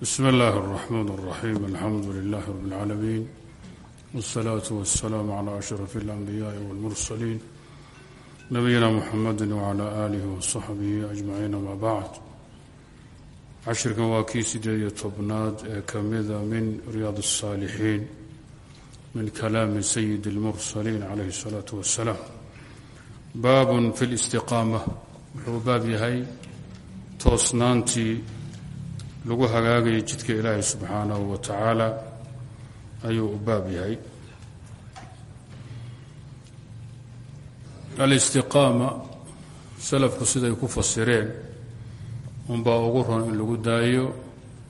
bsm اllahi الرحmn الرaxيm alxamdu لlah rb العaalamiin wالslaaة wالsلاam عlى أشhrف الأnbiyaaءi wاlmursaliin nabiyina mxamadi wعlى آlih وصaxbihi أجmaciin ama bacd cashirkan waa kii sideed iyo tobnaad ee ka mida min ryaad الصاalixiin min kalaami sayid الmursaliin عalayh الsalaaة وaسلاam baab fi اlاstiqaamة wuxuu baab yahay toosnaantii lagu hagaagaya jidka ilaahay subxaanahu wa tacaala ayuu u baab yahay. Alistiqaama salafku siday ku fasireen unbaa ugu ron in lagu daayo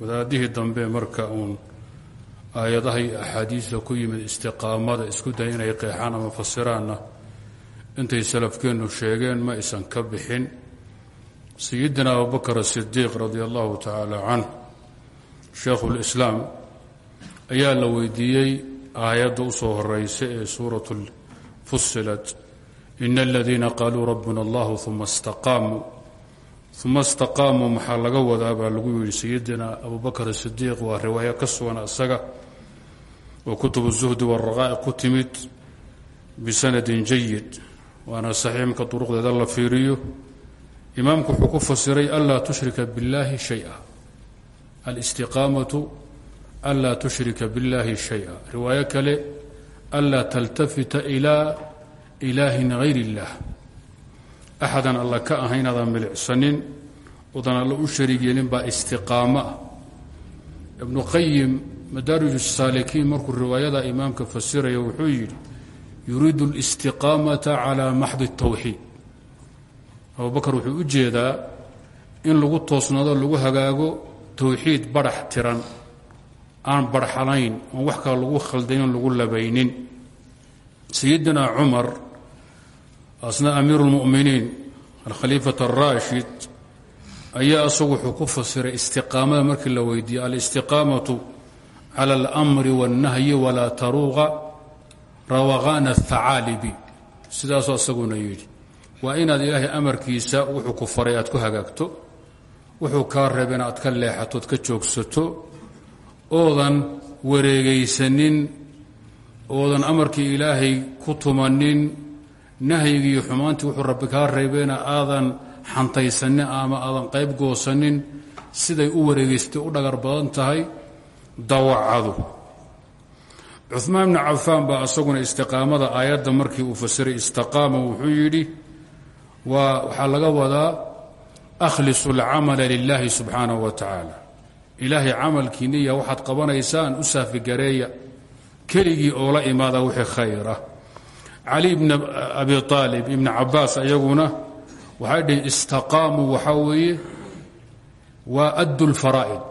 wadaadihii dambe marka uun aayadaha iyo axaadiista ku yimid istiqaamada isku daya inay qeexaan ama fasiraanna intay salafkeennu sheegeen ma aysan ka bixin sayidina abubakr asidiiq radia allahu tacaala canh sheekhulislaam ayaa la weydiiyey aayadda u soo horeysa ee suurat fusilat ina aladiina qaaluu rabbuna allahu uma istaqaamuu uma istaqaamuu maxaa laga wadaa baa lagu yidhi sayidina abubakr asidiiq waa riwaayo ka sugan isaga oo kutubu zuhdi waraqaa'iq ku timid bisanadin jayid waana saxiixmka duruqdeeda la fiiriyo imaamku wuxuu ku fasiray anlaa tushrika biاllahi shaya alistiqaamatu anlaa tushrika biاllahi shaya riwaayo kale anlaa taltafita ilaa ilaahin hayr اllah axadan alla ka ahayn adaan milicsanin odan alla u shariig yeelin baa istiqaamo ah ibnu qayim madaarij الsaalikiin markuu riwaayada imaamka fasiraya wuxuu yidhi yuriidu اlistiqaamata calى maxdi الtowxiid abubakar wuxuu u jeedaa in lagu toosnaado lagu hagaago towxiid barax tiran aan barxanayn oon wax kale lagu khaldaynin lagu labaynin sayidina cumar asna amiiru اlmu'miniin alkhaliifat araashid ayaa isagu wuxuu ku fasiray istiqaamada markii la weydiiyey alistiqaamatu cala اlmri wاnnahyi walaa taruuqa rawaqaana ahacaalibi sidaasoo isaguna yidhi waa inaad ilaahay amarkiisa wuxuu ku faray aad ku hagaagto wuxuu kaa reebeen aad ka leexatood ka joogsato. Oodan wareegaysanin oodan amarkii ilaahay ku tumanin nahyigiiyo xumaantii wuxuu rabbi kaa reebeena aadan xantaysanin ama aadan qayb goosanin. Siday u wareegaysatay u dhagar badan tahay dawacadu cumaan bni cafaan baa isaguna istiqaamada aayadda markii uu fasiray istaqaama wuxuu yidhi waxaa laga wadaa akhlisu اlcamala lilahi subxaanaه wa tacaala ilaahay camalkiiniya waxaad qabanaysaan u saafigareeya keligii oo la imaada wixii khayra cali bn abi aalib ibn cabaas ayaguna waxay dhihin istaqaamuu waxaa weeye waa addu lfaraa'id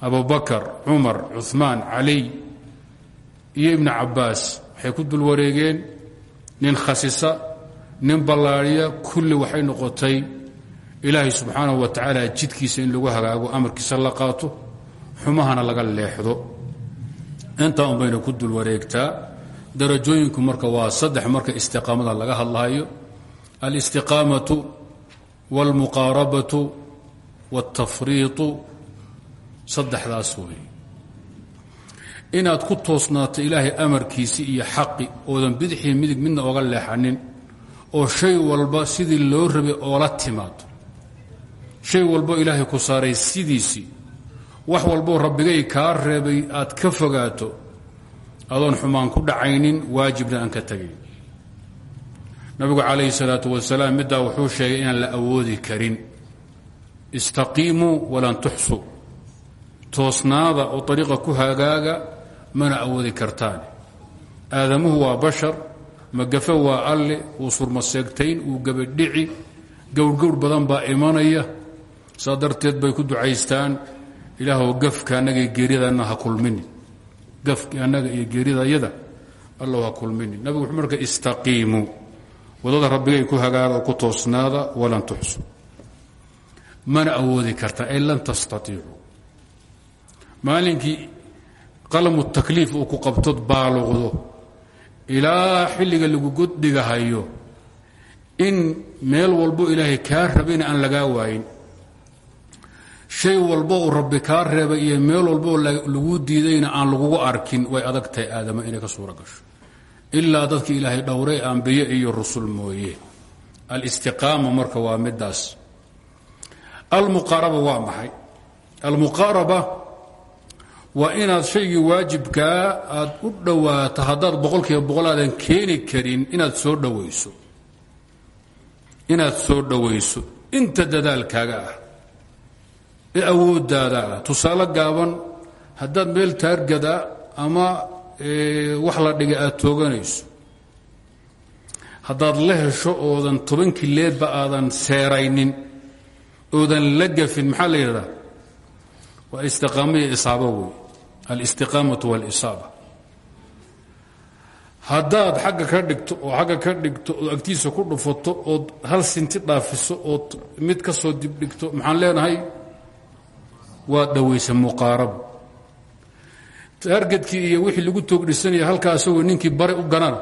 abu bakar cumar cuثmaan caliy iyo ibn cabaas waxay ku dul wareegeen nin khasisa nin ballaadhiya kulli waxay noqotay ilaahay subxaanahu wa tacaala jidkiisa in lagu hagaago amarkiisa la qaato xumahana laga leexdo. Intaa unbayna ku dul wareegtaa darajooyinku marka waa saddex marka istiqaamada laga hadlahayo alistiqaamatu wاlmuqaarabatu wاltafriitu saddexdaas weeye. Inaad ku toosnaato ilaahay amarkiisi iyo xaqi oodan bidixii midig midna oga leexanin oo shay walba sidii loo rabay oola timaado. Shay walbo ilaahay ku saaray sidiisii wax walboo rabbigay kaa reebay aad ka fogaato. Adoon xumaan ku dhacaynin waajibna aan ka tegayn nabigu calayhi salaatu wasalaam middaa wuxuu sheegay inaan la awoodi karin. Istaqiimuu walan tuxsu. Toosnaada oo ariiqa ku hagaaga mana awoodi kartaan. Aadamuhu waa bashar magafe waa alle wuu surmaseegtayn wuu gabadhici gowrgowr badan baa imanaya. Saa bay ku ducaystaan ilaahw gafka annaga iyo ha kulmini gafki annaga iyo geeryadayada allow ha kulmini nabigu wuxuu marka istaqiimuu waddada rabbigay ku hagaaga ku toosnaada walan tuxsu. Mana awoodi kartaa ay lan tastatiicuu maalinkii qalamu takliif uu ku qabtod baaluqdo ilaa xilliga lagu goddhigahayo in meel walbo ilaahay kaa rabayna aan lagaa waayin. Shay walba uu rabbi kaa reebay iyo meel walbaoo lagu diidayna aan lagugu arkin way adag tahay aadama inay ka suura gasho. Ilaa dadka ilaahay dhowray ambiye iyo rusul mooye. Alistiqaama marka waa midaas almuqaaraba waa maxay? Almuqaaraba waa inaad shaygii waajibkaa aad u dhowaato haddaad boqolkiiba boqol aadan keeni karin inaad soo dhowayso inaad soo dhowayso inta dadaalkaaga ah. Ee awooddaada ah. Tusaale gaaban haddaad meel taargada ama wax la dhigay aad tooganayso. Haddaad la hesho oodan tobankii leedba aadan seeraynin oodan la gafin maxaa la yidhahdaa? Waa istiqaamo iyo isaabo wey alistiqaamatu walisaaba. Haddaad xagga ka dhigto oo xagga ka dhigto oo agtiisa ku dhufato ood hal sinti dhaafiso ood mid ka soo dibdhigto maxaan leenahay? Waad dhowaysa muqaarabo taargadkii iyo wixii lagu toogdhisanaya halkaa asagoo ninkii bari u ganana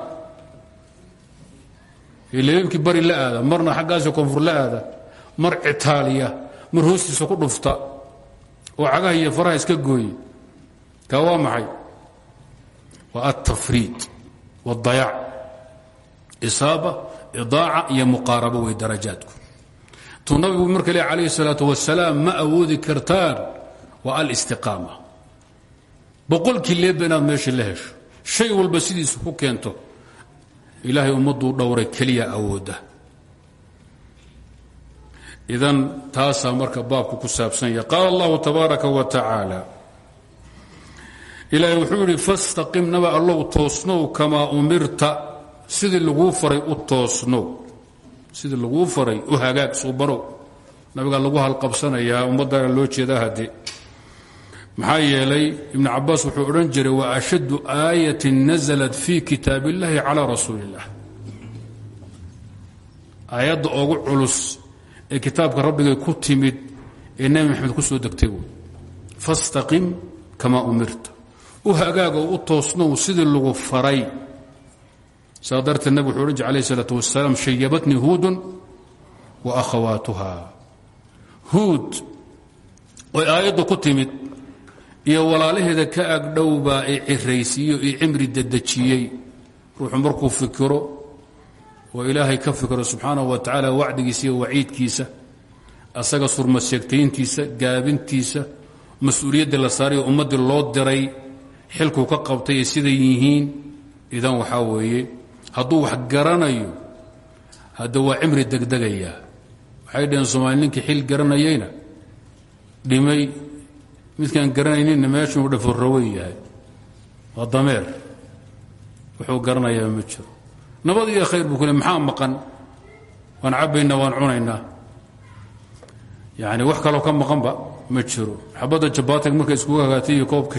leebabkii bari la aada marna xaggaasio koonfur la aada mar citaaliya mar hoostiisa ku dhufta oo cagaha iyo faraha iska gooye kaa waa maxay waa altafriid wاdayac isaaba idaaca iyo muqaarabo wey darajaadku tuu nabigu marka le calayh الsalaaة wasalaam ma awoodi kartaan waa alistiqaama boqolkii leebba inaad meesha la hesho shay walba sidiisa ku keento ilaahay ummadduu dhowray keliya awoodda idan taasaa marka baabku ku saabsan yahay qaala allahu tabaaraka wa tacaala ilaahay wuxuu yidhi fastaqim naba allow toosnow kamaa umirta. Sidii laguu faray u toosnow. Sidii laguu faray u hagaag suubanow nabigaa lagu halqabsanayaa ummaddana loo jeedaa hadde maxaa yeelay ibnu cabaas wuxuu odhan jiray wa ashaddu aayatin nasalat fii kitaab illahi calaa rasuuli ugu culus ee kitaabka rabbigay ku timid ee nebi maxamed ku soo degtay fastaqim kamaa umirta u hagaago u toosnow sidii lagu faray. Saa darteed nabig wuxuu odhan jir alayh isalaatu wasalaam shayabatnii huudun wa akhawaatuha. Huud oy aayadda ku timid iyo walaalaheeda ka agdhow baa i ciraysiiyo i cimri dedejiyey ruuxu markuu fikiro oo ilaahay ka fikiro subxaanahu wa tacaala wacdigiisa iyo waciidkiisa asaga surmasheegtayntiisa gaabintiisa mas'uuliyadda la saarayo ummaddii loo diray xilkuu ka qabtay siday yihiin. Idan waxaa weeye hadduu wax garanayo hadda waa cimri degdegayaa waxay dhaheen soomaali xil garanayeyna dhimay midkaan garanayninna meeshuu dhaforrawen yahay. Waa dameer. Wuxuu garanayaa ma nabad iyo khayr buu maxaa maqan? Waan cabbaynaa waan cunaynaa yani wax kaloo ka maqanba ma jiro. Xabadda jabaatig markay iskugu hagaatay iyo koobka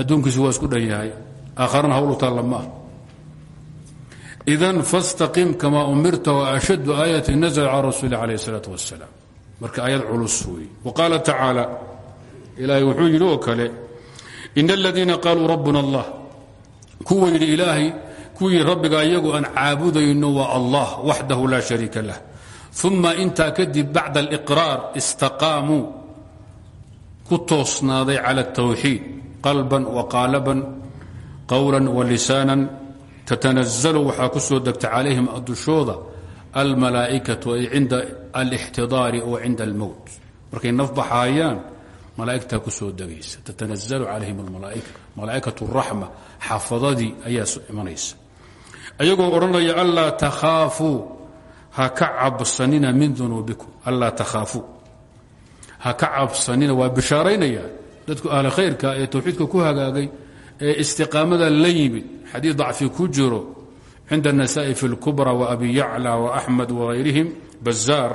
adduunkiisu waa isku dhan yahay. Aakharana hawl u taalla ma ah idan fastaqim kamaa umirta wa ashaddu aayati nazl cala rasuuli alayh isalaatu wasalaam marka aayad culus wey waqaala tacaala ilaahay wuxuu kale in aladiina qaaluu rabbuna allah kuwa yidhi ilaahay kuwii rabbiga iyagu aan caabudayno waa allah waxdahu laa shariika lah. Uma intaa kadib bacda aliqraar istaqaamuu. Ku toosnaaday cala qalban waqaalaban qowlan walisaanan tatanazalu waxaa ku soo degta calayhim dushooda almalaa'ikatu ay cinda alixtidaari oo cinda almowt markay naf baxaayaan malaa'igtaa ku soo degaysa. Tatanazalu calayhim almalaa'ika malaa'ikatu raxma xaafadadii ayaa imanaysa. Ayagoo odhanaya anlaa takhaafuu ha ka cabsanina min dunuubikum. Anlaa takhaafuu ha ka cabsanina waa bishaaraynaya dadku ahli khayrka ee towxiidka ku hagaagay ee istiqaamada la yimid xadiid dacfi ku jiro cinda النasaa'i fi اlkubra وabi yaclى وaxmed وغayrihim bazaar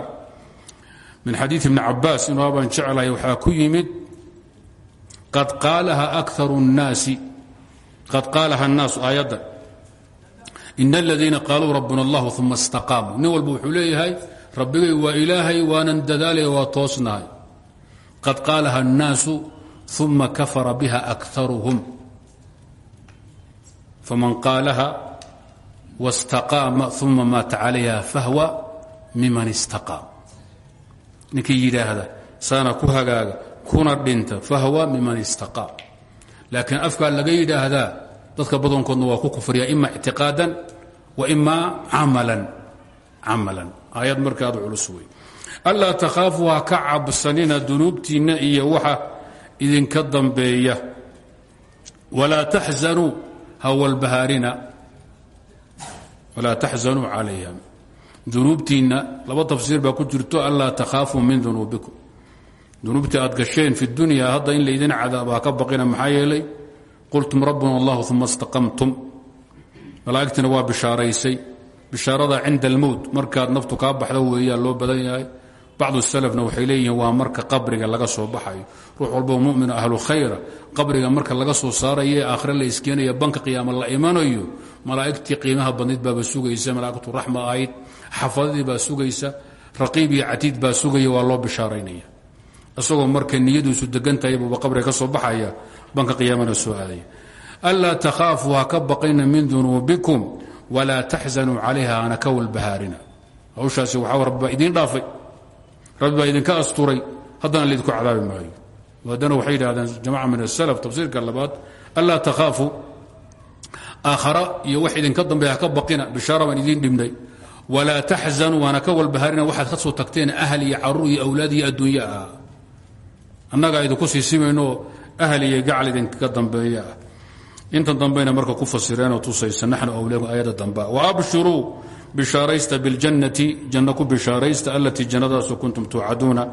min xadiiث ibni cabaas inuu abaan jeclahay waxaa ku yimid qad qaalaha أkar الnaasi qad qaalaha الnaasu aayadda in اladiina qaaluu rabbuna اllah uma اstaqaamuu nin walba wuxuu leeyahay rabbigay waa ilaahay waanan dadaalaya waa toosnahay qad qaalaha الnaasu uma kafara biha أkaruhum faman qaalaha wاstaqaama uma maata calayha fahwa miman istaqaam ninkii yidhaahda saana ku hagaaga kuna dhinta fahwa miman istaqaa laakiin afkaa laga yidhaahdaa dadka badankoodna waa ku kufriya ima ictiqaadan wa ima amalan camalan. Aayad markaad culus wey allaa takhaafu ha ka cabsanina dunuubtiinna iyo waxa idinka dambeeya. Walaa taxzanuu ha walbahaarina. Walaa taxzanuu calayha. Dunuubtiinna laba tafsiir baa ku jirto anlaa takhaafuu min dunuubikum. Dunuubtii aad gasheen fi dunya hadda in laydin cadaaba ha ka baqina maxaa yeelay qultum rabbuna allahu uma istaqamtum. Malaa'igtina waa bishaaraysay. Bishaarada cinda almowt markaad naftu kaa baxda weeyaa loo badan yahay bacdu salafna waxay leeyihiin waa marka qabriga laga soo baxayo. Ruux walboo mumina ahlu khayra qabriga marka laga soo saarayo ee aakhire la iskeenaya banka qiyaama la imanayo malaa'igtii qiimaha badnayd baaba sugaysa malaa'igatu raxma ahayd xafadadii baa sugaysa raqiib iyo catiid baa sugaya waa loo bishaaraynaya. Isagoo marka niyadiisu degan tahay buuba qabriga ka soo baxaya banka qiyaamana soo aadaya. Anlaa takhaafuu ha ka baqayna min dunuubikum walaa taxzanuu calayha ana ka walbahaarina. Hawshaasi waxaa rabbi baa idinka asturay haddana laydinku cadaabi maayo. Haddana waxay yidhahdeen jamaca min asalaf tafsiirka labaad anlaa takhaafu. Aakhara iyo wax idinka dambeeya ha ka baqina bishaara baan idiin dhibnay walaa taxzanuu waana ka walbahaarina waxaad ka soo tagteen ahl iyo carruur iyo awlaad iyo adduunye ah. Annagaa idinku sii simayno ahl iyo gacal idinkaga dambeeya. Ah intan dambeyna marka bishaaraysta biاljannati janno bishaaraysta allatii jannadaasu kuntum tuucaduuna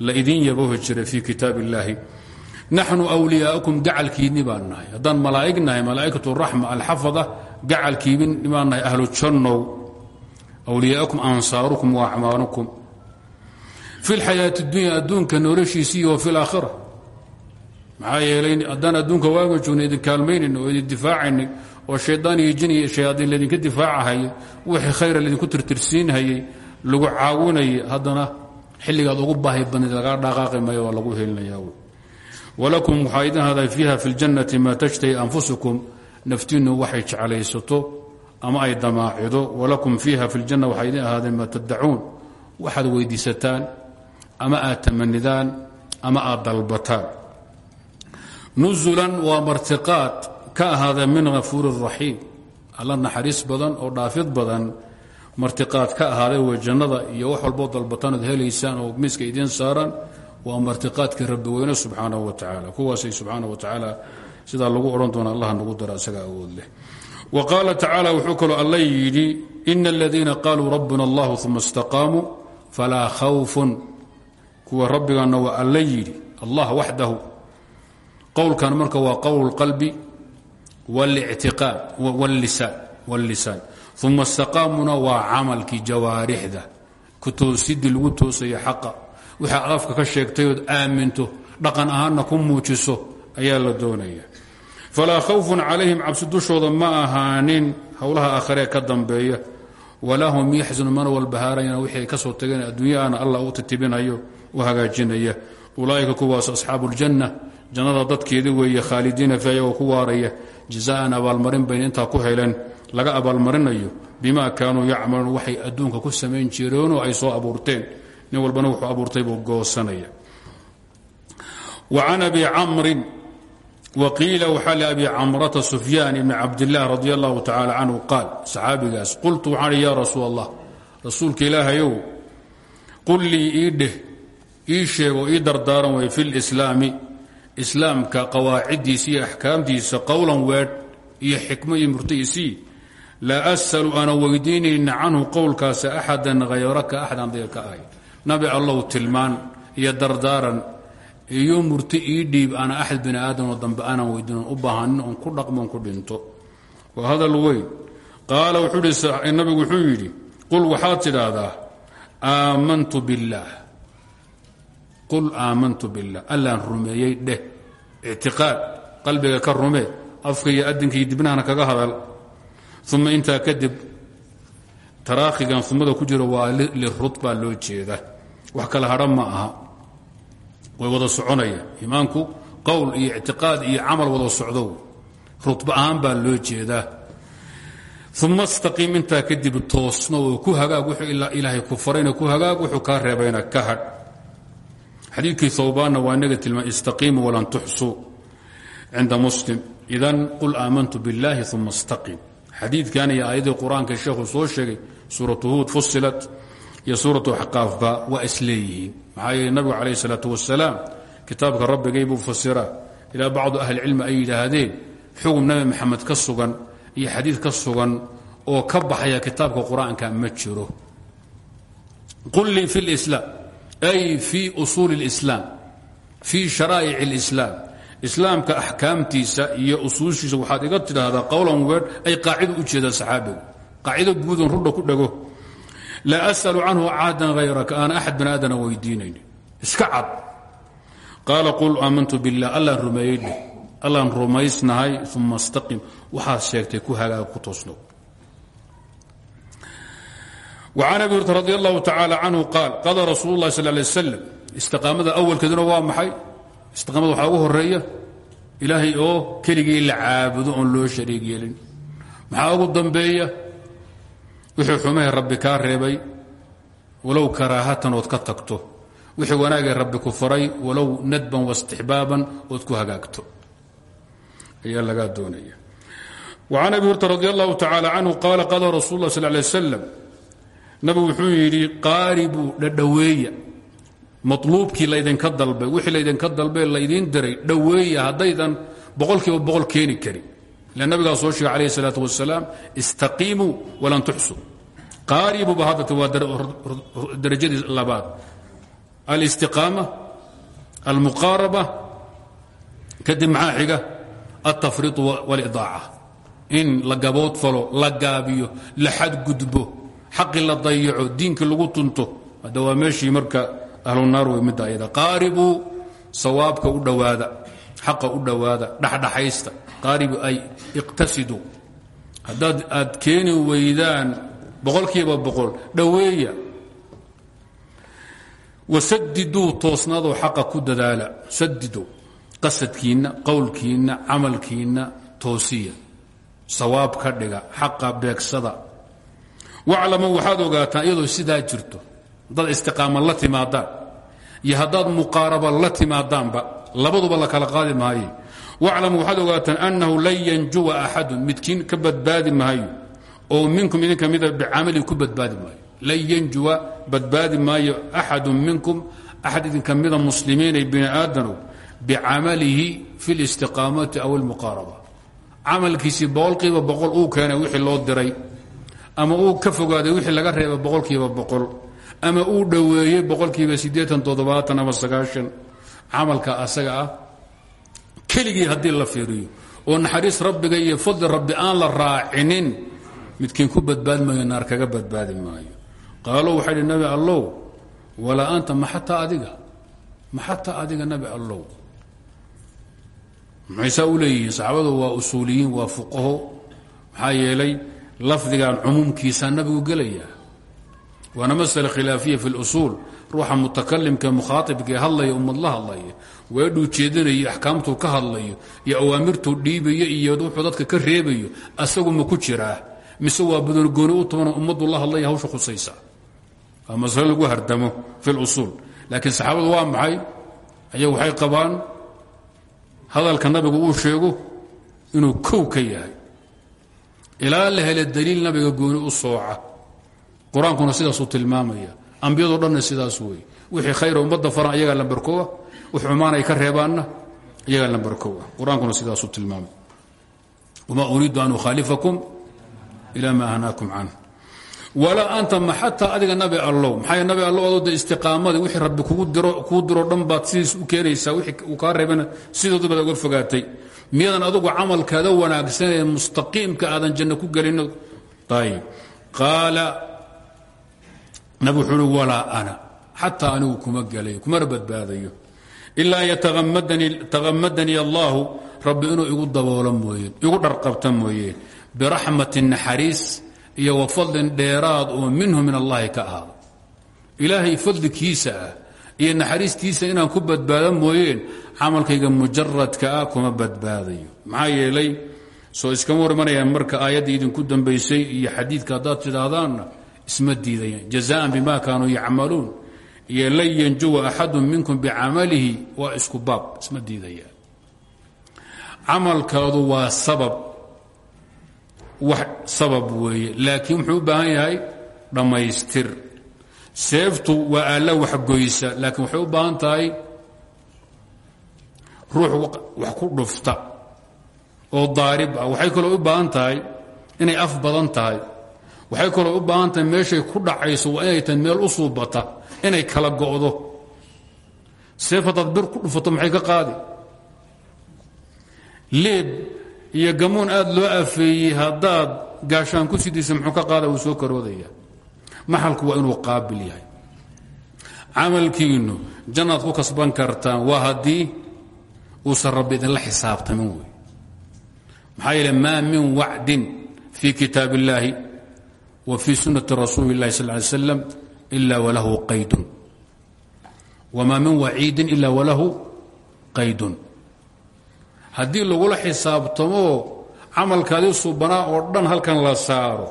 la idin yaboohi jiray fii kitaab illaahi naxnu wliyaaukum gacalkiinni baan nahay. Malaa'ikatu raxma alxafada gacalkiinni baan nahay ahlu jannow. Wliyaaukum ansaarukum wa acmaanukum fi lxayaati اdunya adduunka noloshiisii wa fi laakhira maxaa yeelay haddaan adduunka waaga joogna idin kaalmaynayn oo idin difaacayna oo shaydaan iyo jin iyo shayaadiin laydinka difaacahaya wixii khayra laydinku tirtirsiinhayay lagu caawinayay haddana xilligaad ugu baahi badnayd lagaa dhaqaaqi maayo waa lagu helinaya walakum waxaa idin haday fiiha fi ljannati maa tashtahi anfusukum naftiinnu waxay jeclaysato ama ay damaacido. Walakum fiiha fi ljanna waxaa idin ahaadeen maa taddacuun waxaad weydiisataan ama aad tamanidaan ama aad dalbataan. Nuzulan waa martiqaad ka ahaada min hafuuri raxiim. Alla naxariis badan oo dhaafid badan martiqaad ka ahaaday wey jannada iyo wax walboo dalbataan ood helaysaan oo miiska idiin saaran waa martiqaadkii rabbi weyne subxaanahu wa tacaala. Kuwaasay subxaana wa tacaala sidaa lagu odhan doona allah nagu dara isaga awood leh. Wa qaala tacaala wuxuu kaloo alla yidhi ina aladiina qaluu rabbuna allahu uma istaqaamuu falaa khawfun. Kuwa rabbiganna waa alla yidhi allah waxdahu. Qowlkan marka waa qowl qalbi wاlictiqaad wاllisaan uma istaqaamuna waa camalkii jawaarixda ku toosidii lagu toosaya xaqa waxaa afka ka sheegtayood aaminto dhaqan ahaanna ku muujiso ayaa la doonaya falaa khawfun calayhim cabsi dushooda ma ahaanin howlaha aakharee ka dambeeya walaa hum yaxzanu mana walbahaarayana wixii ay ka soo tageen adduunyaana allah u titibinayo u hagaajinaya ulaa'ika kuwaas asxaabu اljanna jannada dadkeedi weeye khaalidiina fi ayagoo ku waaraya jazaan abaalmarin bayna intaa ku heleen laga abaalmarinayo bima kaanuu yacmaluun waxay adduunka ku samayn jireenoo ay soo abuurteen. Nin walbana wuxuu abuurtay buu goosanaya. Wa can abi camrin wa qiila waxaa liabi camrata sufyaan ibni cabdillaah radi allahu tacaala canhu qaal saxaabigaas qultu waxaan ya rasuul allah rasuulka ilaahayow qul lii ii dheh ii sheego ii dardaaran way fi islaamka qawaaciddiisa iyo axkaamtiisa qowlan weedh iyo xikmo iyo murtiisii laa asalu ana weydiinayna canhu qowlkaasi axadan hayraka axadan diga ka ahay. Nabi allow tilmaan iyo dardaaran iyo murti ii dhiib ana axad bini aadamo dambe aanan weydiinon u baahanin oon ku dhaqmoon ku dhinto. Waa hadal weyn. Qaala wuxuu nabigu wuxuu yidhi qul waxaad tidhaahdaa aamantu biاllaah qul aamantu biاllah allaan rumeeyey dheh. Ictiqaad qalbiga ka rumee afka iyo adinka iyo dibnahana kaga hadal. Uma intaa kadib taraakhigan umada ku jiro waa lirud baa loo jeeda. Wax kala hadha ma aha. Way wada soconaya. Iimaanku qowl iyo ictiqaad iyo camal wada socdow. Rudba ahaan baa loo jeedaa uma staqiim intaa kadib toosno oo ku hagaag. Wuxuu ilaahay ka hadh xadiidkii thawbaanna waa inaga tilmaa istaqiimu walan tuxsuu cinda muslim. Idan qul aamantu biاllahi uma istaqim. Xadiidkan iyo aayaddii qur'aanka sheekhu soo sheegay suuratu huud fusilat iyo suuratu axqaafba waa isleeyihiin maxaa yeele nabigu calayh isalaatu wasalaam kitaabka rabbigay buu fasiraa ilaa bacdu ahlicilmi ay yidhaahdeen xugum nabi maxamed ka sugan iyo xadiid ka sugan oo ka baxaya kitaabka qur'aanka ma jiro. Qul lii fi اlislaam ay fii usuuli اlislaam fii sharaa'ic اlislaam islaamka axkaamtiisa iyo usuushiisa waxaad iga tidhaahdaa qowlan weer ay qaacido u jeedaa saxaabigu. Qaacido guudon rudha ku dhego laa as'alu canhu axadan hayraka aan axad bani aadana weydiinayn iska cad. Qaala qul aamantu billah allaan rumeeyey dheh allaan rumaysnahay uma istaqim. Waxaad sheegtay ku hagaaga ku toosnow. وcan abi hurta radi allahu tacaalى canhu qaal qada rasuul اllahi sal lay slam istiqaamada awalkeeduna waa maxay istiqaamada waxaa ugu horeeya ilaahay oo keligii la caabudo oon loo shariig yeelin maxaa ugu dambeeya wixii xumahe rabbi kaa reebay walow karaahatan ood ka tagto wixii wanaagee rabbi ku faray walow nadban واstixbaaban ood ku hagaagto ayaa lagaa doonaya وcan abi hurta radi allahu tacaalى canhu qaala qada rasul اlah sal lay slam nabigu wuxuu yidhi qaaribu dhadhoweeya maluubkii laydinka dalbay wixii laydinka dalbee laydiin diray dhoweeya haddaydan boqolkiiba boqol keeni karin ila nabigaa soo sheegay alayh salaat wasalaam istaqiimuu walan tuxsuu. Qaaribuba haddata waa darajadii labaad. Alistiqaama almuqaaraba kadib maxaa xiga? Altafriitu walidaaca. In la falo la gaabiyo la xaqi la dayaco diinkii lagu tunto hadda waa meeshii marka ahlunaar wey midda ayada qaaribuu sawaabka u dhowaada xaqa u dhowaada dhexdhaxaysta qaaribu ay iqtasiduu haddaad aad keeni weydaan boqolkiiba boqol dhoweeya wasadiduu toosnaadoo xaqa ku dadaala. Sadiduu qasadkiinna qowlkiinna camalkiinna toosiya. Sawaab ka dhiga xaqa beegsada waclamuu waxaad ogaataan iyadoo sidaa jirto haddaad istiqaama la timaadaan iyo haddaad muqaaraba la timaadaanba labaduba la kala qaadi maaye. Waclamuu waxaad ogaataan annahu lan yanjuwa axadun midkiin ka badbaadi maayo oo minkum idinka mida bicamalihi ku badbaadi maayo. Lan yanjuwa badbaadi maayo axadun minkum axad idinka mida muslimiinay bini aadanow bicamalihi fi اlistiqaamati aw اlmuqaaraba camalkiisii boqolkiiba boqol uu keenay wixii loo diray ama uu ka fogaaday wixii laga reebay boqolkiiba boqol. Ama uu dhoweeyey boqolkiiba siddeetan toddobaatan ama sagaashan. Camalka asaga ah keligii haddii la fiiriyo oo naxariis rabbiga iyo fadli rabbi aan la raacinin midkiin ku badbaadi maayo naar kaga badbaadi maayo. Qaaluu waxay dhi nabi allow walaa anta ma xataa adiga ma xataa adiga nabi allow. Maxaysaa u leeyihiin waa usuuliyiin waa fuqaho. Maxaa lafdigan cumuumkiisaa nabigu gelaya. Waana masale khilaafiya fi اlusuul ruuxa mutakalimka mukhaaibka ee hadlaya ummad la hadlaya weedhuu jeedinayo axkaamtuu ka hadlayo iyo awaamirtuu dhiibayo iyo wuxuu dadka ka reebayo asagu ma ku jiraa. Mise waa badorgooni u tuban ummaddu la hadlaya hawsha khusaysa. Waa masale lagu hardamo fi اlusuul laakiin saxaabadu waa maxay? Ayagu waxay qabaan hadalka nabigu uu sheego inuu kow ka yahay ilaa la hele daliil nabiga gooni u sooca. Qur'aankuna sidaasuu tilmaamaya. Ambiyado dhanna sidaas wey wixii khayra ummadda faran ayagaa lambarkowa wix xumaan ay ka reebaanna ayagaa lambarkowa qur'aankuna sidaasuu tilmaamay. Wma uriidu an ukhaalifakum ila ma ahnaakum canh walaa anta ma xataa adiga nabi allow. Maxay nabi allow adoo de wixii rabbi kugu diro kuu diro dhan baad u keenaysaa wixii uu kaa reebana sidooda baad miyadan adugu camalkaada wanaagsan ee mustaqiimka aadan janno ku gelin. Qaala nabi wuxuu uhi walaa ana xataa anigu kuma gelayo kumana badbaadayo ilaa yatakamadanii allahu rabbi inuu igu daboolo mooyeen igu dharqabta mooyeen biraxmatin naxariis iyo wa fadlin dheeraad oo minhu min allahi ka ahaado ilaahay fadlikiisa ah iyo naxariistiisa inaan ku badbaado mooyeen camalkayga mujaradka ah kuma badbaadayo. Maxaa yeelay soo iskama warmanayaan marka aayaddii idinku dambaysay iyo xadiidka haddaad tidhaahdaanna isma diidayaan. Jazaan bima kaanuu yacmaluun. Iyo lan yanjuwa axadu minkum bicamalihi waa isku baab isma diidaya camalkaadu waa sabab wax sabab weeye. Laakiin wuxuu u baahan yahay dhammaystir. Seeftu waa aalla waxgoysa laakiin waxay u baahan tahay ruux wax ku dhufta oo daarib ah. Waxay kaloo u baahan tahay inay af badan tahay. Waxay kaloo u baahan tahay meeshay ku dhacayso waa inay tahay meel u suubata inay kala go'do. Seef haddaad bir ku dhufato maxay ka qaadi? Leeb iyo gamuun aad loo afeeyey haddaad gaashaan ku sidiisa muxuu ka qaada? Wuu soo karoodaya maxalku waa inuu qaabil yahay. Camalkiinnu jannaad ku kasban kartaan. Waa haddii uusan rabbi idinla xisaabtamin wey maxaa yeele maa min wacdin fii kitaab illaahi wa fii sunnati rasuuli اllahi sal ly slam ila walahu qaydun. Wamaa min waciidin ila walahu qaydun. Haddii lagula xisaabtamo camalkaadii subanaa oo dhan halkan la saaro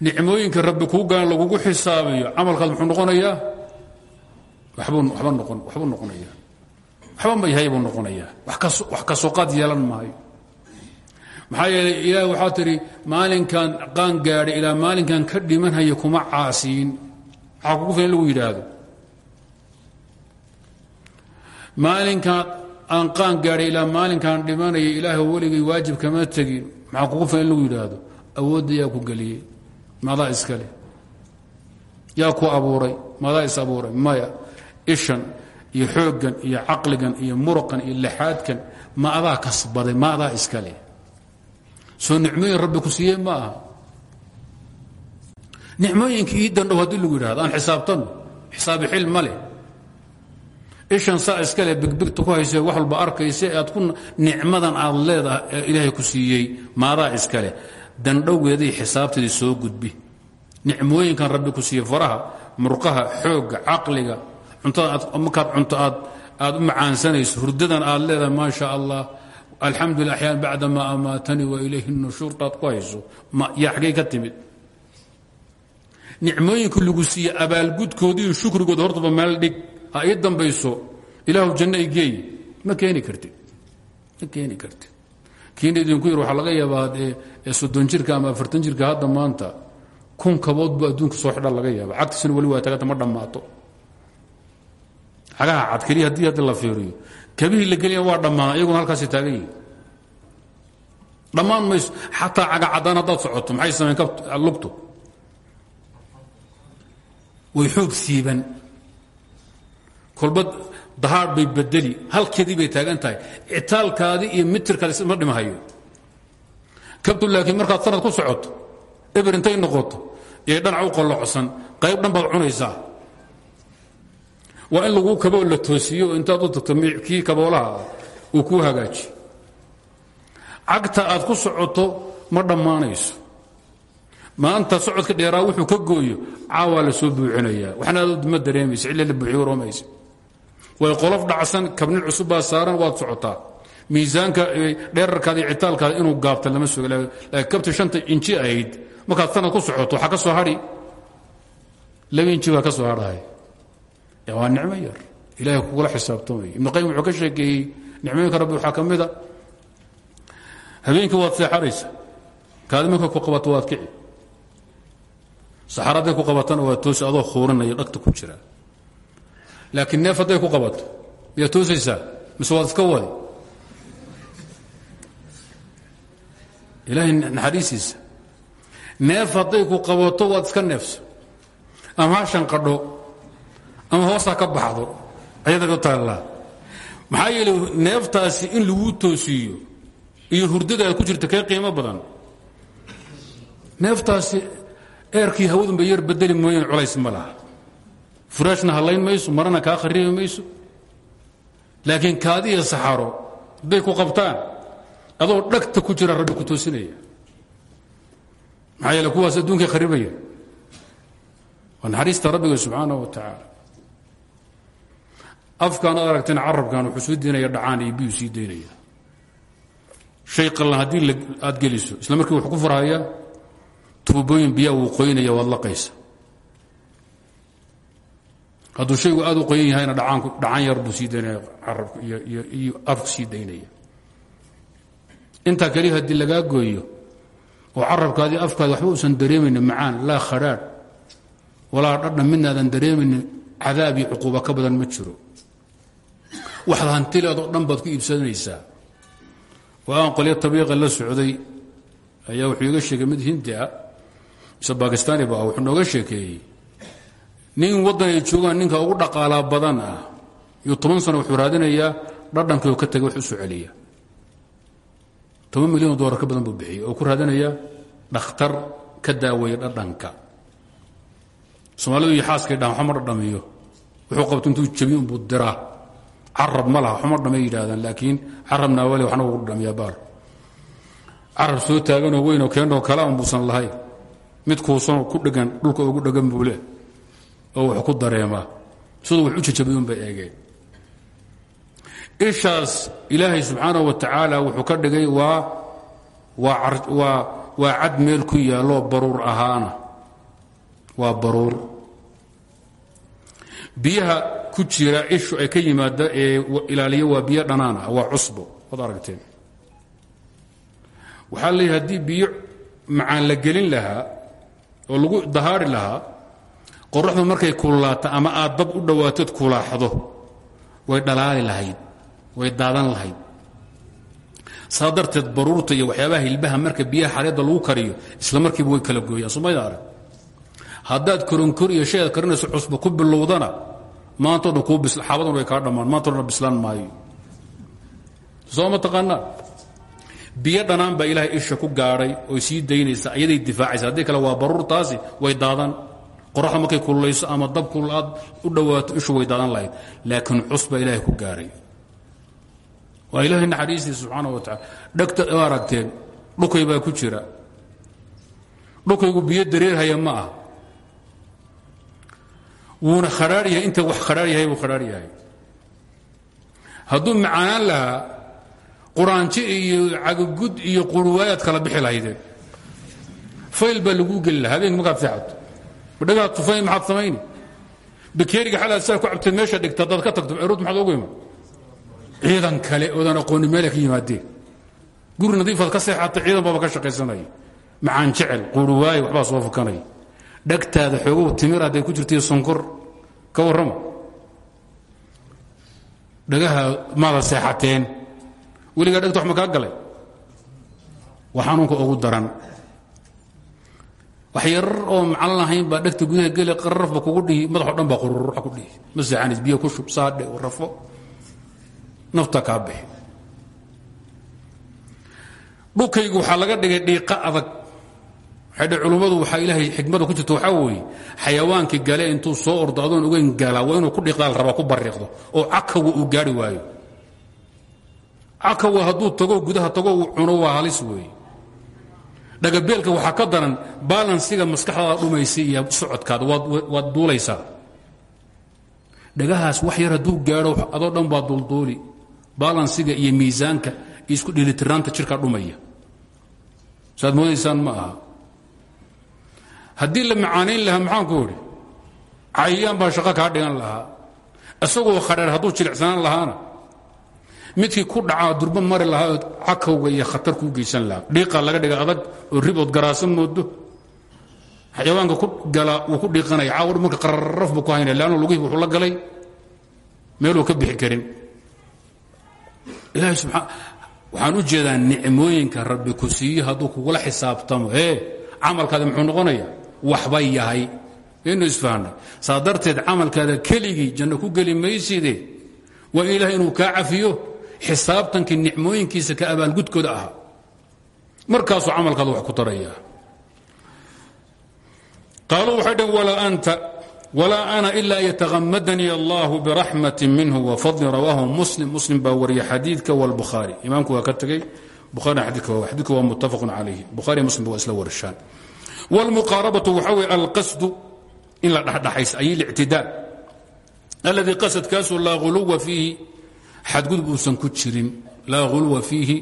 nicmooyinka rabbi kuu galan lagugu xisaabiyo camalkaad muxuu noqonayaa? Wabuu waxbuu noqonaya waxba ma yahay buu noqonayaa. wax ka soqaad yeelan maayo. maxaa yeeley ilaah waxaa tidhi maalinkan qaan gaadhay ilaa maalinkan ka dhimanhaya kuma caasiin. Waxaa kugu filan in lagu yidhaahdo. Maalinkan aan qaan gaadhay ilaa maalinkaan dhimanaya ilaahay weligay waajib kama tegin. Maxaa kugu filan lagu yidhaahdo. Awoodda yaa ku geliyey. Maadaa iskale yaa ku abuuray. Maadaa is abuuray. Maya ishan iyo xooggan iyo caqligan iyo muruqan iyo lixaadkan ma adaa kasbaday ma adaa iskale. Soo nicmooyin rabbi ku siiyey ma aha. Nicmooyinka ii dandhow haddii lagu yidhahdo aan xisaabtano xisaabi xil ma leh. Ishan saa iskale bigbigta ku hayse wax walba arkayse aad ku nicmadan aad leedahay ee ilaahay ku siiyey maadaa iskale. Dandhowgeedii xisaabteedii soo gudbi. Nicmooyinkan rabbi ku siiye faraha murqaha xoogga caqliga markaad cunto aad u macaansanayso. Hurdadan aad leedahay maa sha allah alxamdulillah axyaan bacda maa wa ilayhi nushuurtaad ku hayso. Yaa xaggay ka timid. Nicmooyinka lagu siiye abaalgudkoodiiyo shukrigooda hortaba meel dhig. Ha dambayso. Ilaahu janno i geey. Ma keeni kartid. Ma keeni kartid. Kiina idinku yir waxaa laga yaabaa soddon jirka ama afartan jirka hadda maanta kun kabood buu adduunka soo xidha laga yaaba cagtiisuna weli waa tagata ma dhammaato xagaha cad keliya haddii haddi la fiiriyo. Kabihii la geliya waa dhammaana iyaguna halkaasi taagan yihiin dhammaan mayso xataa caga caddaan socoto maxay samayn lugtu way xoog siiban kolba dahaadh bay bedeli halkeedii bay taagan tahay. Ictaalkaadii iyo mitirkaadi isma dhimahayo. Kabtu laakiin markaad sanad ku socoto eber noqoto ee dhanac u qallocsan qayb dhan baad cunaysaa waa in laguu kaboo la toosiyo intaad u tagto kii kaboolaha uu kuu hagaaji. Cagta aad ku socoto ma dhammaanayso. Maanta socodka dheeraa wuxuu ka gooyo caawaa la soo buuxinayaa waxna aad ma dareemaysa cilla la buuxiyo roomaysa way qolof dhacsan kabnin cusub baa saaran waad socotaa. Miisaanka dheerarkaada iyo citaalkaada inuu gaabta lama suga laakiin kabta shanta inji ahayd markaad sanad ku socoto waxaa ka soo hadhi laba inji ka soo hadhahay waa nicmo yar. Ilahay kugula xisaabtamaya ibnu qayim wuxuu ka sheekeeyey nicmooyinka rabbi waxaa ka mida habeenkii waad markay ku qabato waad kici. Saxar ku qabatana waa toosi adoo khuurinaya dhagta ku jira. Laakiin neef ku qabato miyaad toosaysaa? Mise waad wadi ilaahay naxariisiisa neef ku qabato waad iska neefso. Ama ha shanqadho ama hoosta ka baxdo ayada u taallaa maxaa yeelay neeftaasi in laguu toosiiyo iyo hurdada ku jirta kee qiimo badan? Neeftaasi eerkii hawadunba yar bedeli mooyeen culays ma laha. Furaashna mayso marana kaa kharibi mayso. Laakiin kaadi iyo saxaro hadday ku qabtaan. Adoo dhagta ku jira rabbi ku toosinaya. Maxaa yeele kuwaas adduunkay kharibaya waa naxariista rabbiga subxaanaه wa tacaala afkaan ad aragteen carabkan wuxuu soo daynaya dhacaan iyo biyuu sii daynaya shay qallan haddii aad geliso isla markii wuxuu ku farhayaa tuubooyin biyaa wuu qoynaya waad laqaysa hadduu shaygu aad u qoyan yahayna dhacan yar buu sii daynaya carabka iyo afku sii daynaya intaa keliya haddii lagaa gooyo oo carabkaadii afkaadi waxba uusan dareemaynin macaan laa khadhaadh walaa dhadhan midnaadan dareemaynin cadaab iyo cuquuba ka badan ma jiro waxaad hantileed oo dhan baad ku iibsanaysaa. Waan qolyo tabliiqa la socday. Ayaa wuxuu iga sheegay mid hindi ah mise bakistani ba wuxuu nooga sheekeeyey. Nin waddan ay joogaan ninka ugu dhaqaalaa badan ah iyo toban sano wuxuu raadinayaa dhadhankii oo ka tegay wax u soo celiya toban milyan oo dollar ka badan buu bixiyey oo ku raadinaya dhakhtar ka daaweeya dhadhanka. Soomaalidu iyo xaaskay dhahan waxma dhadhamiyo. Wuxuu qabto intuu jabi unbuu diraa carab ma laha waxma dhamay yidhaahdaan laakiin carab naawale waxna ugu dhamiyaa baal. Carab soo taaganoo weynoo keennoo kala un buusan lahayn mid kuusanoo ku dhegan dhulka ugu dhegan buu oo wax ku dareemaa. Siduu wax u jajabiy un bay eegeen. Ishaas ilaahay wa tacaala wuxuu ka dhigay waa waa cad meel ku yaalloo baruur ahaana. Waa baruur. Biyaha ku jira ishu ay ka yimaada ee ilaaliya waa biyo dhanaana waa cusbo. Waad aragteen. Waxaa leeyahy haddii biyo macaan la gelin lahaa oo lagu dahaari lahaa qoraxdu markay kullaato ama aad dab u dhowaatood kulaaxdo way dhalaali lahayd way daadan lahayd. Saa baruurta iyo waxyaabaha hilbaha marka biyaha xareedda lagu kariyo isla markiiba way kala gooyaan. Somayda haddaad koronkor iyo shay aad karinayso cusba ku bilowdana maantao dhan kuu xaabadan way kaa dhammaan maantao dhan bislaan maayo. Soo ma taqaanaa? Biyo dhanaan baa ilaahay isha ku gaadhay oo sii daynaysa ayaday difaacaysa. Haddii kale waa baruurtaasi way daadan. Qoraxda markay kullayso ama dab aad u dhowaato ishu way daadan lahayd. Laakiin cus baa ilaahay ku gaadhay waa ilaahay naxariistiisa subxaana wa tacala dhegta aragteen dhukay baa ku jira. Dhukaygu biyo dareerhaya ma ah wuuna khadhaar yahay inta wax khadhaar yahay buu khadhaar yahay hadduu macaanaan lahaa quraanjo iyo cagagud iyo quruwaayaad kala bixi lahaydeen fayl baa laguu geli lahaa habeenka markaad seexato. Badhagaad tufayn maxaad samayni? Bakeeriga xalaad saa ku cabteed meesha dhigta haddaad ka tagto eruud maxaad ugu iman? Ciidan kale oodan aqooni meelay ka yimaadeen guri nadiifaad ka seexatay ciidan baaba ka shaqaysanaya macaan jecel quruwaaye waxbaa soo fukanaya dhegtaada xoogow timir hadday ku jirtay sonkor ka warrama dhagaha maada seexateen. Weligaa dhegta wax ma kaa galay. Waa xanuunka ugu daran. Wax oo macan lahayn baa dhegta gudaha gele qararafba kugu dhihi madaxo dhan baa qurur ku dhihi. Ma seexanis biyo ku shub saadhe rafo nafta kaa bixi. Dhukaygu waxaa laga dhigay dhiiqa adag waxay dhe culummadu waxaa ilaahay xikmada ku jirta waxaa weeye xayawaankii gale intuu soo ordo adoon ogeyn galaa waa inuu ku dhiiqdaal rabaa ku barriiqdo oo cakawa uu gaari waayo. Cakawa hadduu tago gudaha tago uu cuno waa halis weeye. Dhagabeelka waxaa ka daran baalansiga maskaxdaada dhumaysa iyo socodkaada waad duulaysaa. Dhagahaas wax yar hadduu gaadho adoo dhan baa duulduuli baalansiga iyo miisaanka isku dheelitiraanta jirkaa dhumaya. Saad moodaysaan ma aha haddii la macaanayn lahaa maxaan ku idhi cayayaan baa shaqo kaa dhigan lahaa. Isagoo khadheer hadduu jilicsanaan lahaana midkii ku dhacaa durba mari lahaa oo cakawga iyo khatar kuu geysan lahaa. Dhiiqaa laga dhiga adag oo ribood garaasan moodo xayawaanka ku gala wuu ku dhiiqanaya. Caawar marka qararaf buu ku haynaya. Leanno lugihii wuxuu la galay. Meeluu ka bixi karin. Ilaahay subxaan waxaan u jeedaa nicmooyinka rabbi ku siiye hadduu kugula xisaabtamo. Ee camalkaada muxuu noqonaya waxba yahay. Inu isfahnay saa darteed camalkaada janno ku geli mayside waa in ilahay inuu kaa cafiyo xisaabtankii nicmooyinkiisa ka abaalgudkooda ahaa. Markaasuu camalkaada wax ku taraya qaaluu waxay dhn anta walaa ana ila an yatakamadanii allahu biraxmati minhu wafadli rawaahu muslim. Muslim baa wariya xadiidka wlbukhaari imaamku waa ka tegey bukhaarina xadiidka waa xadiidku waa muttafaqun calayhi. Bukhaari muslim waa isla warishaan wاlmuqaarabatu waxa weye alqasdu in la dhexdhexaysa ay اlictidaal alladii qasadkaasoo laa huluwa fiihi xadgudub uusan ku jirin laa huluwa fiihi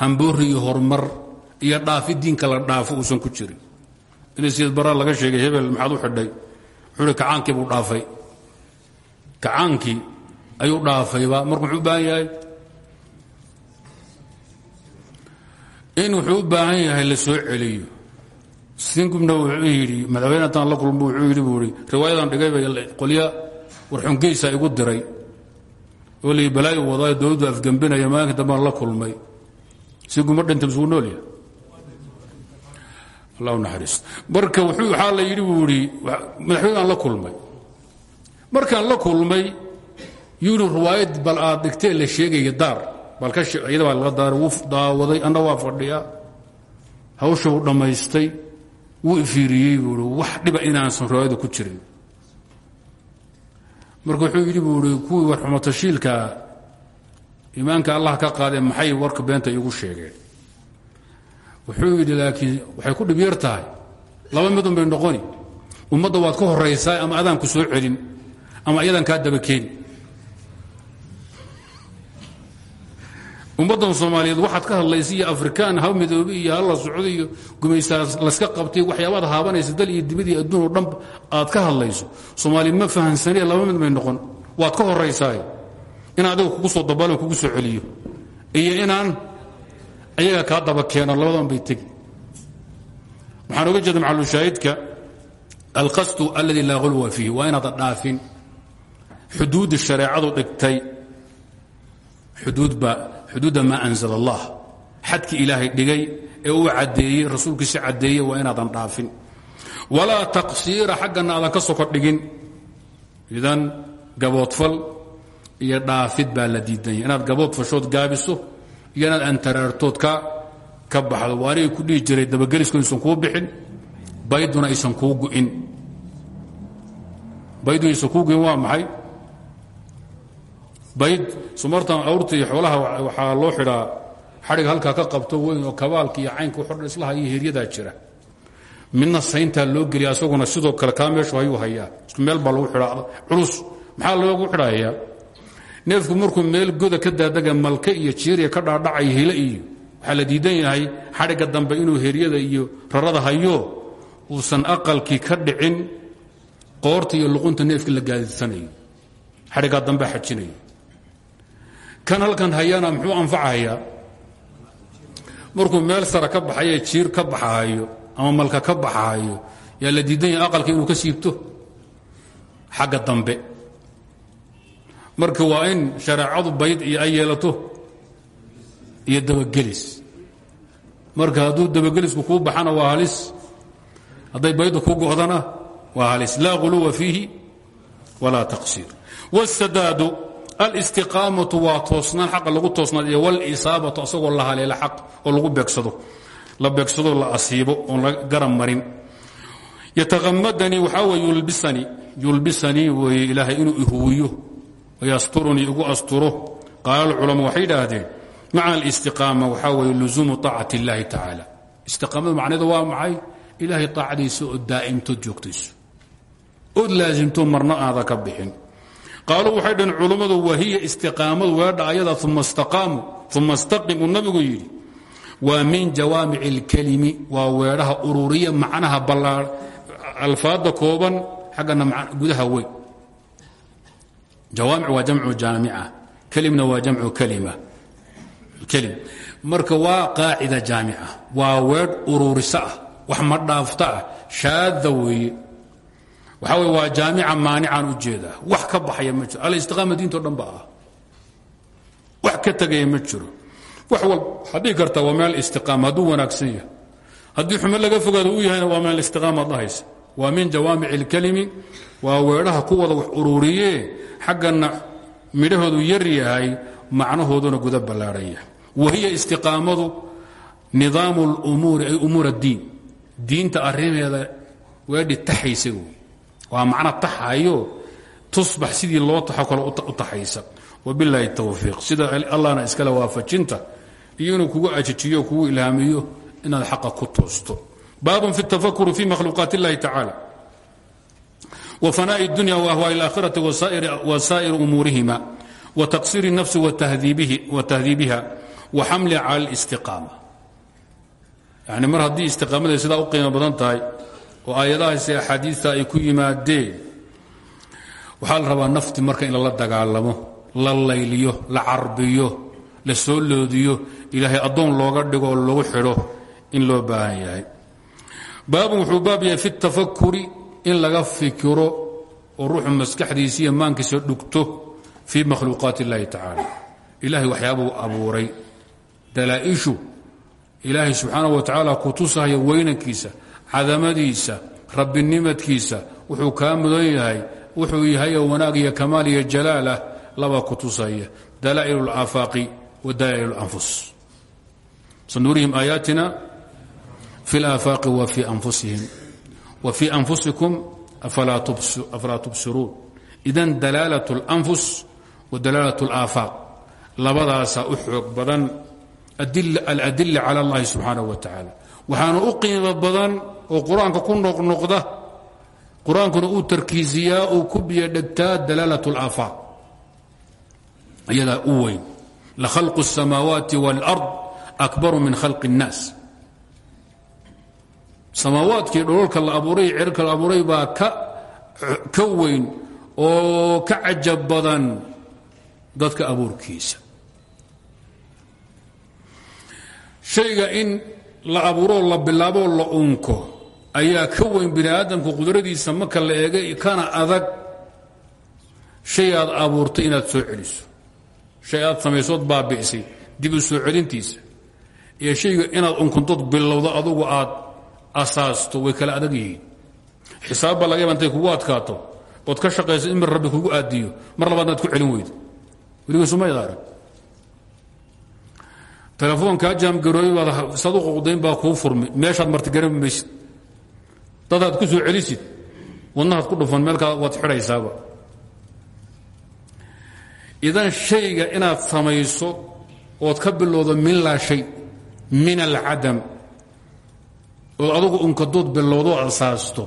hamboori iyo horumar iyo dhaafi diinka la dhaafo uusan ku jirin in siyad baraa laga sheegay hebel maxaad u xidhay wuxuu hi kacaankii buu dhaafay kacaankii ayuu dhaafayba marka muxuu u baahan yahay in wuxuu u baahan yahay la soo celiyo singubna wuxuu yidhi madaxweyne hataan la kulmo wuxuu yidhi buu ihi riwaayadan dhigayba qolya warxungeysa igu diray. Oo lii balaayo wadaa dowladdu afgembinaya maalinka dambaan la kulmay. Singub ma dhinta misuu nool yahay. Allah naxariis. Marka waxaa la yidhi buu madaxweyneaan la kulmay. Markaan la kulmay yuri riwaayad bal aad dhigtee la sheegaya daar. Bal ka iyada baa laga daaray wuu daawaday anna waa fadhiya hawsha uu wuu ifiiriyey buu i wax dhiba inaansan riwaayada ku jirin. Marka wuxuu yidhi buu i kuwii war xumatashiilkaa iimaanka allah ka qaadee maxay warka beenta iigu sheegeen? Wuxuu yidhi laakiin waxay ku dhib yar tahay. Laba midun bay noqoni. Ummadda waad ka horaysaa ama adaan ku soo celin ama iyadan kaa daba keeni ummaddan soomaaliyeed waxaad ka hadlaysa afrikaan haw midoobe iyo halla socdo iyo gumaysaa laska qabtay waxyaabaad haabanaysa dal iyo dibad iyo adduun oo dhan aad ka hadlayso. Soomaali ma fahansanee laba mid may noqon. Waad ka horaysaay inaan adiga kugu soo dabalan kugu soo celiyo. Iyo inaan ayaga kaa daba keeno labadan bay tegi. Waxaan oga jeeda macalushaahidka alqasdu aladi laa hulwa fiihi waa inaadan dhaafin. Xuduudda shareecadu dhigtay. Xuduudba xuduudda maa anzala allah xadkii ilaahay dhigay ee uu caddeeyey rasuulkiisi caddeeyey waa inaadan dhaafin. Walaa taqsiira xaggana aadan ka soko dhigin idan gaboodfal iyo dhaafid baa la diidanya inaad gabood fashood gaabiso iyo inaad antaraartood ka baxdo. Waa ku dhihi jiray dabagelisku aysan kuu bixin bayduna aysan kuu gu'in. Bayduna aysan gu'in waa maxay bayd sumartan awrta iyo xoolaha waxaa loo xidhaa xadhig halkaa ka qabto weyn oo kabaalka iyo caynka islaha iyo heryadaa jira. Midna sayntaa loo geliya asaguna sidoo kale kaa meeshu hayuu hayaa. Isku meel baa lagu xidhaa. Culus maxaa loogu xidhayaa neefku markuu meel goda ka daadaga malke iyo jiiriya ka dhaadhacaya hile iyo waxaa la diidan yahay xadhigga dambe inuu heryada iyo rarada hayo uusan aqalkii ka dhicin qoorta luqunta neefka la gaadidsanayo xadhiggaa dambe xajinayo kan halkan hayana muxuu anfacahayaa markuu meel sara ka baxaye jiir ka baxahayo ama malka ka baxahayo yaa la diidan yahay aqalka inuu ka siibto? Xagga dambe. Marka waa in shareecadu bayd iyo ay yeelato iyo dabagelis. Marka hadduu dabagelisku kuu baxana waa halis. Hadday baydu ku go'dana waa halis. Laa huluwa fiihi walaa taqsiir. Wاsadaadu alistiqaamatu waa toosnaan xaqa lagu toosnaad iyo walisaabatu asagoo la haleela xaq oo lagu beegsado la beegsado la asiibo oon la garan marin yataqamadanii waxaa weye yulbisanii yulbisanii weeye ilaahay inuu ihuwiyo yasturunii igu asturo qaala culama waxay idhaahdeen maca alistiqaama waxaa weeye luzuumu طaacati اllahi tacaala istiqaamadu macneedu waa maxay ilaahay طaacadiisa oo daa'imtood joogtayso ood laasimto marna aada ka bixin qaaluu waxay dhaheen culummadu wahiya istiqaamadu weedha ayada uma istaqaamu uma istaqim uu nabigu yidhi waa min jawaamic اlkelimi waa weedhaha ururiya macnaha ballaa alfaada kooban xaggana gudaha weyn. Jawaamic waa jamcu jaamica kelimna waa jamcu kelim marka waa qaacida jaamica waa weedh ururisa ah wax ma dhaafta ah waxaa wey waa jaamica maanicaan u jeedaa wax ka baxaya ma jiro alistiqaama diinto dhan ba ah wax ka tegaya ma jiro wax wal waxaad dhihi kartaa waa meel istiqaama hadduu wanaagsan yahay haddii xumo laga fogaado u yahayna waa meel istiqaamaad dhahaysa waa min jawaamic اlkelimi waa weedhaha ku wada wax ururiye xaggana midhahoodu yar yahay macnahooduna guda ballaadhan yahay wahiya istiqaamadu nidaamu اlumuuri ay umuur اddiin diinta arrimeeda weedhi taxaysa wey waa macno taxayo tusbax sidii loo taxo kale u taxaysa wabilaahi towfiiq sida allahna iskale waafajinta iyo inuu kugu ajijiyo kugu ilhaamiyo inaad xaqa ku toosto baab fi التafakr fi makhluuqaat اllahi tacaalى وfanaaء الdunya وahwاء الآkhiraةi وsائر umuurihima وتaqصير النفس وتhdiibiha وxamli calى الاstiqاamة yani mar haddii istiqaamada sidaa u qiimo badan tahay oo aayadahaasi axaadiista ay ku yimaadeen. Waxaa la rabaa nafti marka in lala dagaalamo la layliyo la carbiyo la soo loodiyo ilaahay addoon looga dhigo oo lagu xidho in loo baahan yahay. Baabun wuxuu baab fi tafakuri in laga fikiro oo ruuxu maskaxdiisa iyo maankiisa dhugto fii makhluuqaat اllahi tacaala. Ilahay waxyaabuu abuuray. Dalaaishu ilaahay subxaana wa tacaala ku tusahaya weynankiisa cadamadiisa rabbinimadkiisa wuxuu kaa mudan yahay wuxuu yahay wanaag iyo kamaal iyo jalaalah laba ku tusaya dalaa'il اlaafaaqi wa dalaa'il اlanfus sanurihim aayaatina fi اlaafaaqi wa fii anfusihim wa fii anfusikum afalaa tubsiruun idan dalaalaة اlanfus wa dalaalaة اlaafaaq labadaasaa u xoog badan aladila cala اllahi subxaanaه wa tacaala waxaana u qiimo badan oo qur-aanka ku noqnoqda qur-aankuna uu tarkiisiyaa uu ku biyo dhegtaa dalaalaة اlaafaaq iyadaa u weyn lakhalqu الsamaawaati wاlأrض akbaru min khalqi الnaas samaawaadkii dhololka la abuuray cirka la abuuray baa ka weyn oo ka cajab badan dadka abuurkiisa shayga in la abuuroo la bilaaboo la unko ayaa ka weyn bini aadamku qudradiisa marka la eegay kana adag shay aad abuurtay inaad soo celiso. Shay aad samaysood baabi'say dib u soo celintiisa. Iyo shayga inaad unkuntood bilowdo adugu aad asaasto way kala adag yihiin. Xisaabba laga yaba intay kugu adkaato. Ood ka shaqayso in rabbi kugu aadiyo mar labaadna ad ku celin weydo weliga sumayda arag telefoonkaa jaamgarooy baad saad u quqdayn baa kuu furmi. Meeshaad martigaran maysid dadaad ku soo celisid. Wadnahaad ku dhufan meelkaa waad xidhaysaaba idan shayga inaad samayso ood ka bilowdo min laa shay min alcadam ood adugu unkadood bilowdoo asaasto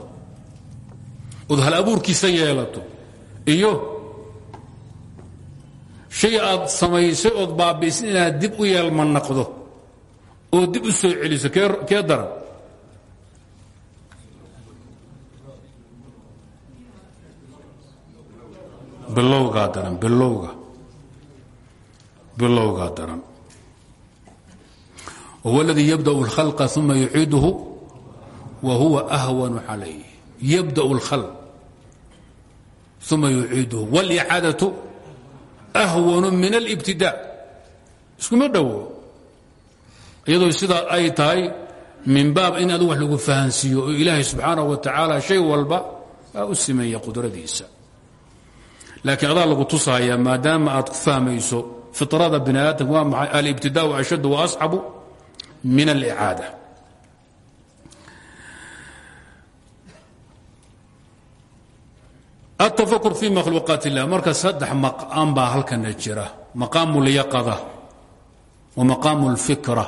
ood hal abuurkiisa yeelato iyo shay aad samaysay ood baabiisin inaad dib u yeelma naqdo oo dib u soo celiso kee daran bilowgaa daran bilowga bilowgaa daran whuwa اladii yabdأ اlkhalqa uma yuciiduhu wa huwa ahwanu calayh yabdأ اlkhalq uma yuciiduhu wاlإicaadaةu ahwanu min اlاbtidاء iskuma dhowo iyadoo sidaa ay tahay min baab in adu wax lagu fahansiiyo oo ilaahay subxaanaه wa tacaala shay walba aa u simeeya qudradiisa laakiin adaa lagu tusaaya maadaama aad ku fahmayso fiطrada bini aadamka waa maxay alibtidaء ashad وaصcabu min اlإcaadة التafakr fi makhluuqaat الlah marka saddex maqaam baa halkana jira maqaam اlyaqada وmaqaam اlfikra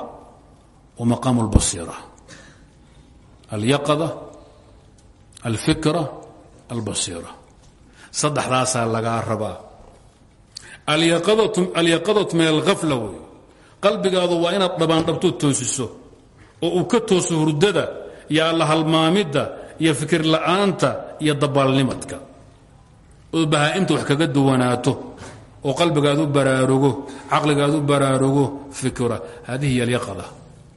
وmaqaam اlbasira alyaqada alfikra albasira saddexdaasaa lagaa rabaa. Alyaqadaة min alghafla wey. Qalbigaadu waa inaad dhabaandhabto toosiso oo uu ka tooso hurdada iyo alla halmaamidda iyo fikir la'aanta iyo dabaalnimadka oo bahaa'imta wax kaga duwanaato oo qalbigaad u baraarugo caqligaad u baraarugo fikra. Hadihi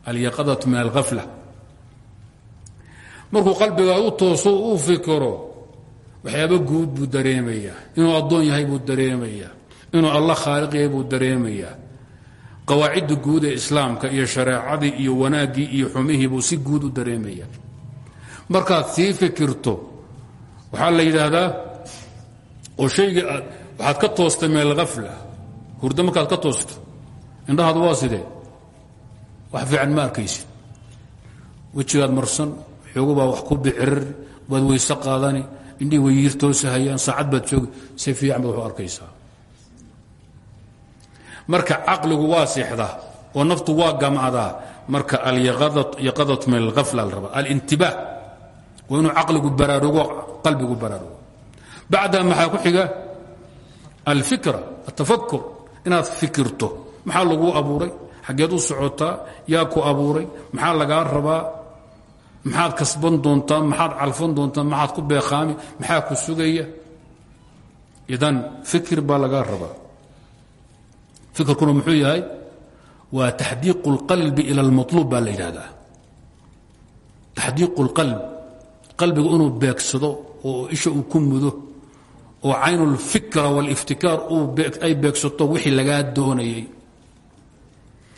alyaqadatu min alghafla. Markuu qalbigaad u tooso u fikiro waxyaaba guud buu dareemayaa. Inuu addoon yahay buu dareemayaa. Inuu allah khaaliq yahay buu dareemayaa. Qawaacidda guud ee islaamka iyo shareecadii iyo wanaaggii iyo xumihii buu si guud u dareemaya markaad sii fikirto waxaa la yidhaahdaa oo shaygii aad waxaad ka toostay min alghafla hurdo markaad ka toosto indhahaadu waa sidee? Wax fiican ma arkaysid. Wejigaad marsan xoogo baa wax ku bicirir waad weyse qaadani indhihii way yiir toosahayaan saacad baad joogi si fiican baad wax u arkaysaa. Marka caqligu waa oo naftu waa gamcadaa marka alyaqadatu min alghafla la rabaa alintibah waa inuu caqligu baraarugo qalbigu baraarugo. Bacdaha maxaa ku xiga? Alfikra atafakur inaad fikirto. Maxaa laguu abuuray? Xaggeed u socotaa yaa ku abuuray. Maxaa lagaa rabaa maxaad kasban doontaa maxaad calfan doontaa maxaad ku beeqaami maxaa ku sugaya idan fikir baa laga rabaa fikirkuna muxuu yahay waa taxdiiqu اlqalbi ila اlmaطluub baa la yidhahdaa taxdiiqu اlqalb qalbiga inuu beegsado oo isha uu ku mudo oo caynu اlfikra wاliftikaar ay beegsato wixii lagaa doonayay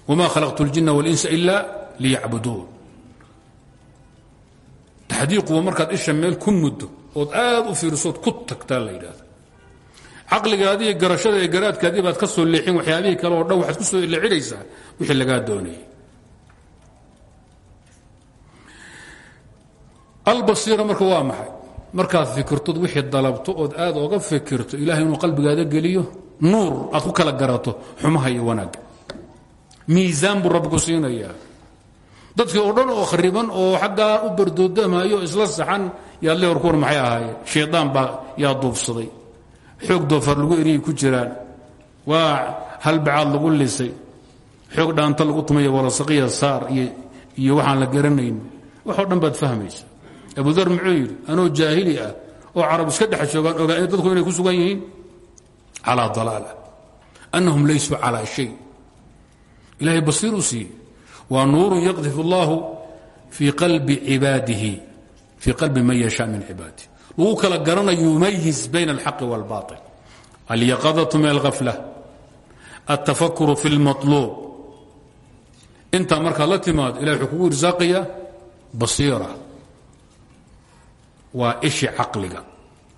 wma khalaqtu اljina wاlinsa ila liyacbuduun taxdiiqu waa markaad isha meel ku muddo ood aad u fiirisood ku tagtaa la yidhahda caqligaadii garashada ee garaadkaadii baad ka soo leexin waxyaabihii kale oo dhan waxaad ku soo leexinaysaa wixii lagaa doonayay. Albasiira marka waa maxay? Markaad fikirtood wixii dalabto ood aad oga fikirto ilahay inuu qalbigaada geliyo nuur aad ku kala garato xumaha iyo wanaagga. Miisaan buu rabbi ku siinayaa dadkii oo dhan oo khariban oo xaggaa u bardoodamayo isla saxan yaad le warkuwan maxay ahaayeen? Shaydaan baa yaa duubsaday. Xoog doofar lagu eriyay ku jiraan. Waa halbacaad lagu lisay. Xoog dhaanta lagu tumaya walasaqiya saar iyo waxaan la garanayn. Waxoo dhan baad fahmaysa abudar muxuu yidhi anoo jaahili ah oo carab iska dhex joogaan ogaa dadku inay ku sugan yihiin? Calaa dalaala. Annahum laysuu calaa shay. Ilahay basiir waa nuurun yaqdif اllahu fii qalbi cibaadihi fii qalbi man yashaa min cibaadihi lagu kala garanayo yumayiz bayna alxaqi wاlbaطil alyaqadaةu min alghafla altafakuru fi اlmaطluub intaa markaad la timaado ilahay wuxuu kugu irsaaqaya basiira waa ishi caqliga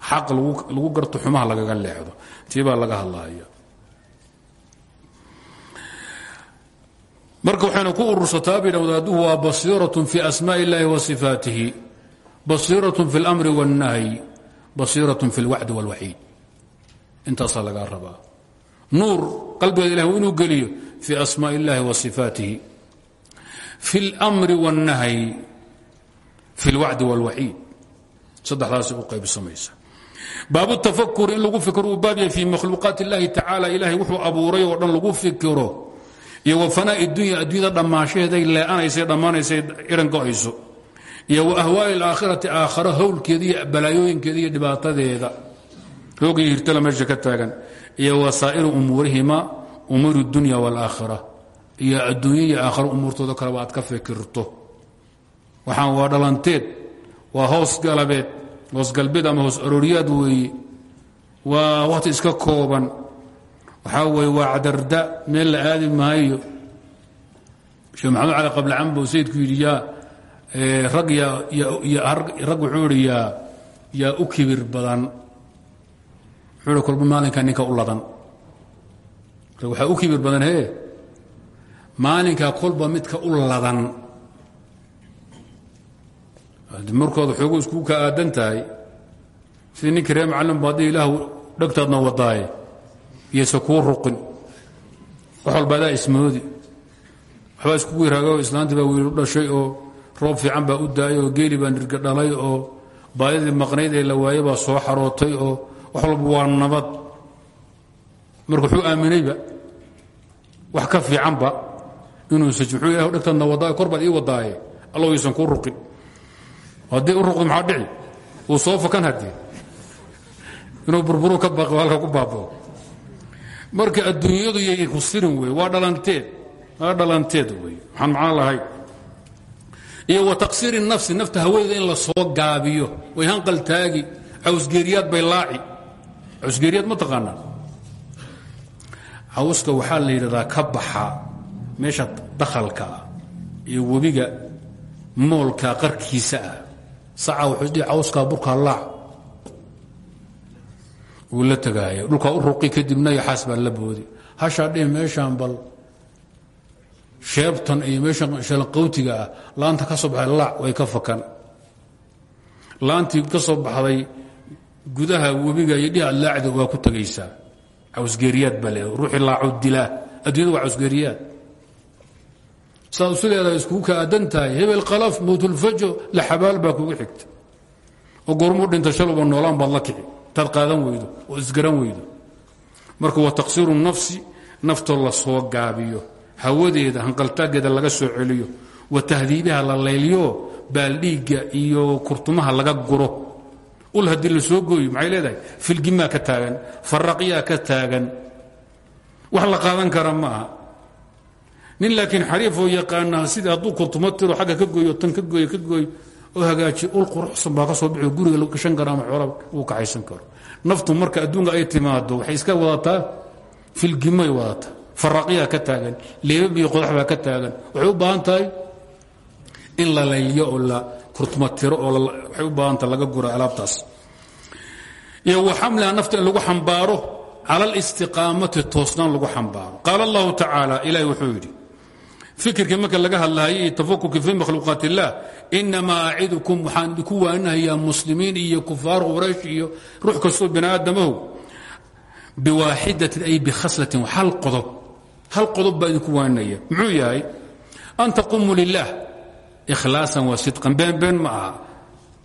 xaq lagu garto xumaha lagaga leexdo tii baa laga hadlaya marka waxayna ku urursataa bay wadaadduhu waa basiiraة fi asmaaء اllahi wa صifaatihi basiiraة fi اlأmri wالnahyi basiiraة fi اlwacdi wاlwaciid intaasaa lagaa rabaa nuur qalbigeeda ilah inuu geliyo fi asmaaء اllahi wa صifaatihi fi اlأmri wالnahyi fi اlwacdi wاlwaciid saddexdaas u qaybsamaysa baabu tafakur in lagu fikro uu baab yahay fi makhluuqaat اllahi tacaala ilahay wuxuu abuuray oo dhan lagu fikiro iyo wa fanaa'i dunya adduunyada dhammaashaheeday lee'anaysay dhammaanaysay ihan go'ayso iyo wa ahwaali alaakhirati aakharo howlkeeda iyo balaayooyinkeeda iyo dhibaatadeeda hoogaiyo hirtala meesha ka taagan. Iyo wasaa'iru umuurihima umuuri dunya waalaakhira iyo adduunya iyo aakharo umuurtooda kaleba aad ka fikirto. Waxaan waa dhalanteed waa hoos galabeed hoos galbeed ama hoos arooriyaad weeye waa wakhti iska kooban waxaa weye waa cadarda meel la aadi maayo. Sheekh maxamed cali qablacan buu sayidku yidhi yaa rag rag wuxuu idhi yaa yaa u kibir badan. Wuxuu hi kolba maalinka ninka u ladan. Waxaa u kibir badan he maalinka kolba midka u ladan. Markooda xoogu iskuu ka aadan tahay sidii ninkii ree macalin ba haddii ilaah dhegtaadna wadaaye iyose kuu ruqin. Wax walba ismoodi. Waxbaa iskugu iraago islaantii baa wiil u dhashay oo roob fiican baa u daayay oo geeli baa nirga dhalay oo baadidii maqnayd ee la waaye baa soo xarootay oo wax walba waa nabad. Marka wuxuu aaminayba wax ka fiicanba inuusa wuxuu ilah dhegtaadna wadaayo kor baad ii wadaaye allow iisan kuu ruqin. Haddii u ruqdo maxaa dhici? Wuu soo inuu burburu ka baqo halka ku baabao marka adduunyadu yay ku sirin wey waa dhalanteed waa dhalanteed wey waxaan macno iyo wa taqsiiri nafsi nafta hawadeeda in la soo gaabiyo. Way hanqal taagi cawsgeeriyaad bay laaci. Cawsgeeriyaad ma taqaanaa? Cawska la yidhahdaa ka baxa meesha dakhalka ah iyo webiga moolka qarkiisa ah. Saca wuxuu dhihi cawskaa burkaa laac wuu la tagaaya dhulkaa u ruqi kadibna yaxaas baa la boodi. Hashaa dhihi meeshaan bal sheebtan iyo meeshan shalaqawtiga ah laanta ka soo baxday laac way ka fakan. Laantii ka soo baxday gudaha webiga iyo dhihi aad laacda waa ku tegaysaa cawsgeeriyaad leedahay. Ruuxii laaco dilaa adduunyada waa cawsgeeriyaad saad isu leedahay iskugu ka aadan tahay hebel kalaf mowtulfajo la xabaal baa kugu xigta. Oo goormuu dhinta shaluba noolaan baad la kici taad qaadan weydo oo isgaran weydo. Marka waa taqsiiru nafsi naftoo la soo gaabiyo. Hawadeeda hanqaltaageeda laga soo celiyo. Wa tahdiibaha la layliyo baaldhiigga iyo kurtumaha laga guro. Ul haddii la soo gooyo maxay leedahay? Filgimaa ka taagan faraqiyaa ka taagan. Wax la qaadan kara ma aha nin laakiin xariifoo yaqaana sidii hadduu kurtuma tiro agga ka gooyo tan ka gooyo ka gooyo oo hagaajiyo ul quruxsan baa ka soo bixi guriga la gashan karo ama xoolaa uu kaxaysan karo. Naftu marka adduunka ay timaado waxay iska wadataa filgimay wadataa faraqiyaa ka taagan leebab iyo qodax baa ka taagan. Waxay u baahan tahay in la layliyo oo la kurtuma tiro oo waxay u baahan tahay laga gura alaabtaas. Iyo wa xamliha nafta in lagu xambaaro cala alistiqaamati toosnaan lagu xambaaro. Qaala allahu tacaala ilahi wuxuu yidhi fikirkii marka laga hadlaayay tafakurkii fi makhluuqaat illah inamaa acidukum waxaan idinku waaninahayaa muslimiin iyo kufaar quraysh iyo ruux kastoo bini aadamahu biwaaxidatin ay bikhaslatin hal qodob hal qodob baa idinku waaninaya muxuu yahay an taquumuu lilah ikhlaasan wa sidqan been been ma aha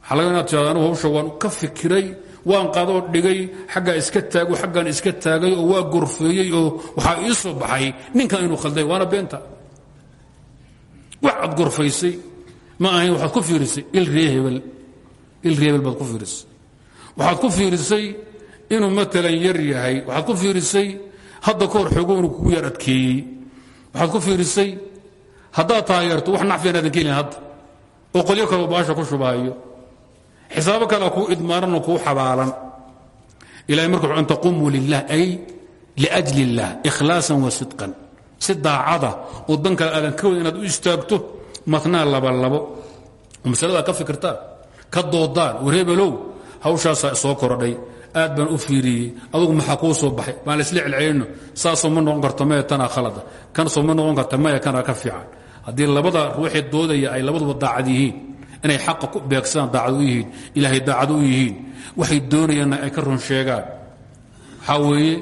waxaa laga inaad tirado anugu hawsha waan ka fikiray waan qadoo dhigay xaggaa iska taago xaggaan iska taagay oo waa gorfeeyey oo waxaa ii soo baxay ninkan inuu khalday waana beenta wax aad gorfaysay ma ahayn waxaad ku fiirisay il ree hebel. Il ree hebel baad ku fiirisay. Waxaad ku fiirisay inuu maalan yar yahay. Waxaad ku fiirisay hadda ka hor xoogo inuu kugu yar adkeeyey. Waxaad ku fiirisay haddaad taageerto wax nacfiyan aadan kelin hadda. Oo qolyo kaleo baasha ku shubaayo. Xisaabo kale kuu idmaaran oo kuu xabaalan. Ilahay marka wuxu an taquumuu lilah ay liajli illah ikhlaasan wa sidqan. Si daacada oo dan kale ka wada inaad u istaagto matnaa labalabo. Oo masaladaa ka fikirtaan ka doodaan wareebelow hawshaasaa soo korodhay. Aad baan u fiiriyey adugu maxaa kuu soo baxay? Baan laisla celcelinno saasoo ma noqon karto maya tanaa khalada. Kansoo ma noqon karta maya kanaa ka fiican. Haddii labada ruuxee doodaya ay labaduba daacad yihiin inay xaqa ku beegsadaan daacad u yihiin ilaahay daacad u yihiin waxay doonayaanna ay ka run sheegaan. Waxaa weeye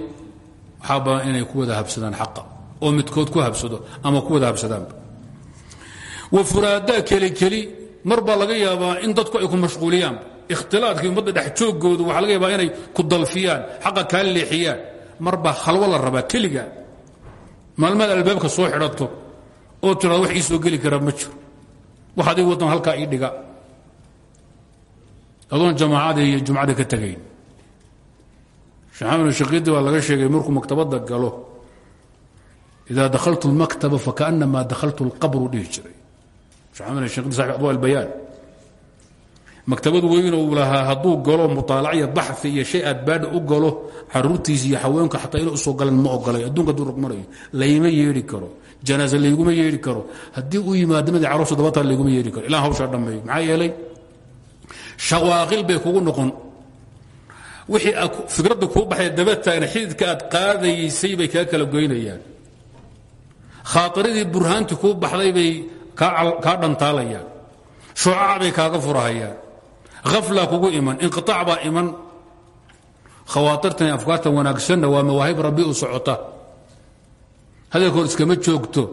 inay ku wada habsadaan xaqa. Oo midkood ku habsado ama ku wada habsadaanba wa furaadaa kelikeli mar baa laga yaabaa in dadku ay ku mashquuliyaanba ikhtilaadkii ummadda dhex jooggoodu waxaa laga yaabaa inay ku dalfiyaan xaqa kaa leexiyaan mar baa khalwo la rabaa keliga maalmaad albaabka soo xidhato oo tiraado wax ii soo geli karaa ma jiro wax adig waddan halkaa ii dhiga adoon jamaacada iyo jumcada ka tegayn sheekh shaqiidi baa laga sheegay markuu maktabadda galo idaa dakhaltu اlmaktaba fakaأnamaa dakhaltu اlqabru dhihi jiray adwa albayaan maktabad weyn uu lahaa hadduu galo muطaalaciya baxi iyo shay aad baadha u galo caruurtiisa iyo haweenka xataa ina u soo galan ma ogolay. Adduunka hadduu rugmanayo layma yeedhi karo. Janaaze layguma yeedhi karo. Haddii uu yimaado madii carruurta dabataa layguma yeedhi karo. Ilaa hawshaa dhammeeyo maxaa yeelay? Shawaaqil bay kugu noqon. Wixii fikradda kuu baxay daba taagna xididka aad qaadaysay bay kaa kala goynayaan. Khaatiradii burhaantii kuu baxday bay kaa dhantaalayaan shucac bay kaaga furahayaan haflaa kugu iman inqiaac baa iman. Khawaatirtan afkaartan wanaagsanna waa mawaahib rabbi u socota. Hadalkood iskama joogto.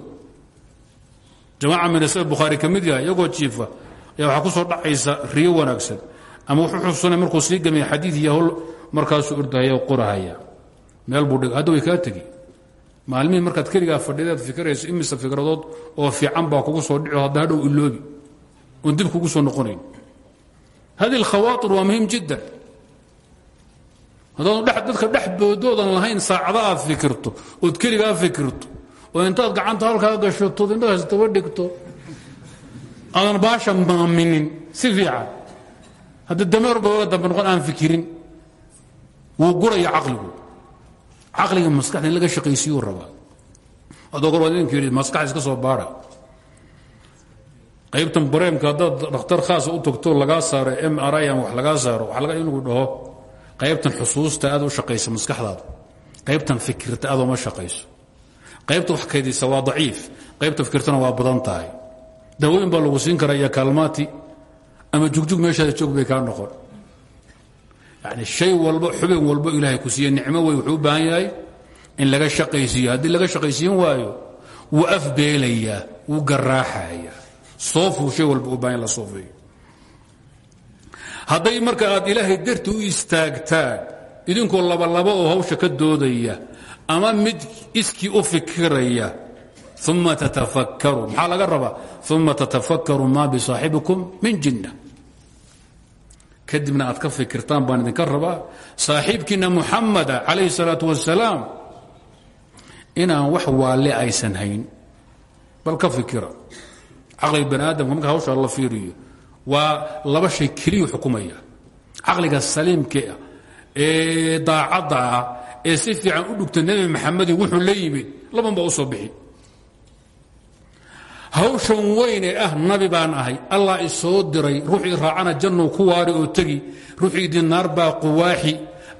Jamaaca minasal bukhaari ka mid yahay iyagoo jiifa ayaa waxaa ku soo dhacaysa riyo wanaagsan. Ama wuxuu xusunay markuu sii gamaya xadiid iyo hawl markaasuu ordahaya o qorahaya. Meel buu dhig hadda way kaa tegi maalmihii markaad keligaa fadhidaad fikirayso imise fikradood oo fiican baa kugu soo dhico hadda hadhow iloobi oon dib kugu soo noqonayn. Hadi اlkhawaaطir waa muhiim jiddan. Haddaadu dadka dhex boodoodan lahayn saacada aad fikirto ood keligaa fikirto oo intaad gacanta halkaa gashotood indhahaas daba dhigto aadan baasha maaminin si fiican. Hadda dameer ba oga aan fikirin. Wuu guraya caqligu caqliga maskaxda in laga shaqaysiyuu rabaa. Adoo gor waad idinku iska soo baara. Qaybtan bareemka haddaad dhakhtar khaasa u tagto lagaa saaro m wax lagaa saaro waxa laga inuu dhaho. Qaybtan xusuusta aad u shaqaysa maskaxdaada. Qaybtan fikirta aad uma shaqayso. Qaybta wax kaydisa waa daciif. Fikirtana waa badan tahay. Dawooyin baa lagu siin karaa iyo kaalmaati. Ama jugjug meeshaada joog bay kaa noqon yani shay walba xubin walbo ilaahay ku siiye nicmo wey wuxuu u baahan yahay in laga shaqaysiiyo. Haddii laga shaqaysiin waayo wuu afbeelayaa wuu garaaxayaa soofuu shay walba u baahan la soofeeyo. Hadday marka aad ilaahay darti u istaagtaan idinkoo labalaba oo hawsha ka doodaya ama mid iskii u fikiraya uma tatafakkaru maxaa laga rabaa? Uma tatafakkaru ma bisaaxibikum min jinna kadibna aad ka fikirtaan baan idinka rabaa saaxiibkiina muxamada calayhi salaatu wasalaam inaan wax waalle aysan hayn. Bal ka fikira. Caqliga bani aadamka marka hawsha la fiiriyo waa laba shay keliyu xukumaya. Caqliga saliimka ah ee daacadda ah ee si fiican u dhugta nebi maxamedi wuxuu la yimid laban baa u soo bixi hawshan weyne ah nabi baan ahay. Allah isoo diray ruuxii raacana jannou ku waari oo tegi. Ruuxii dinaar baa quwaaxi.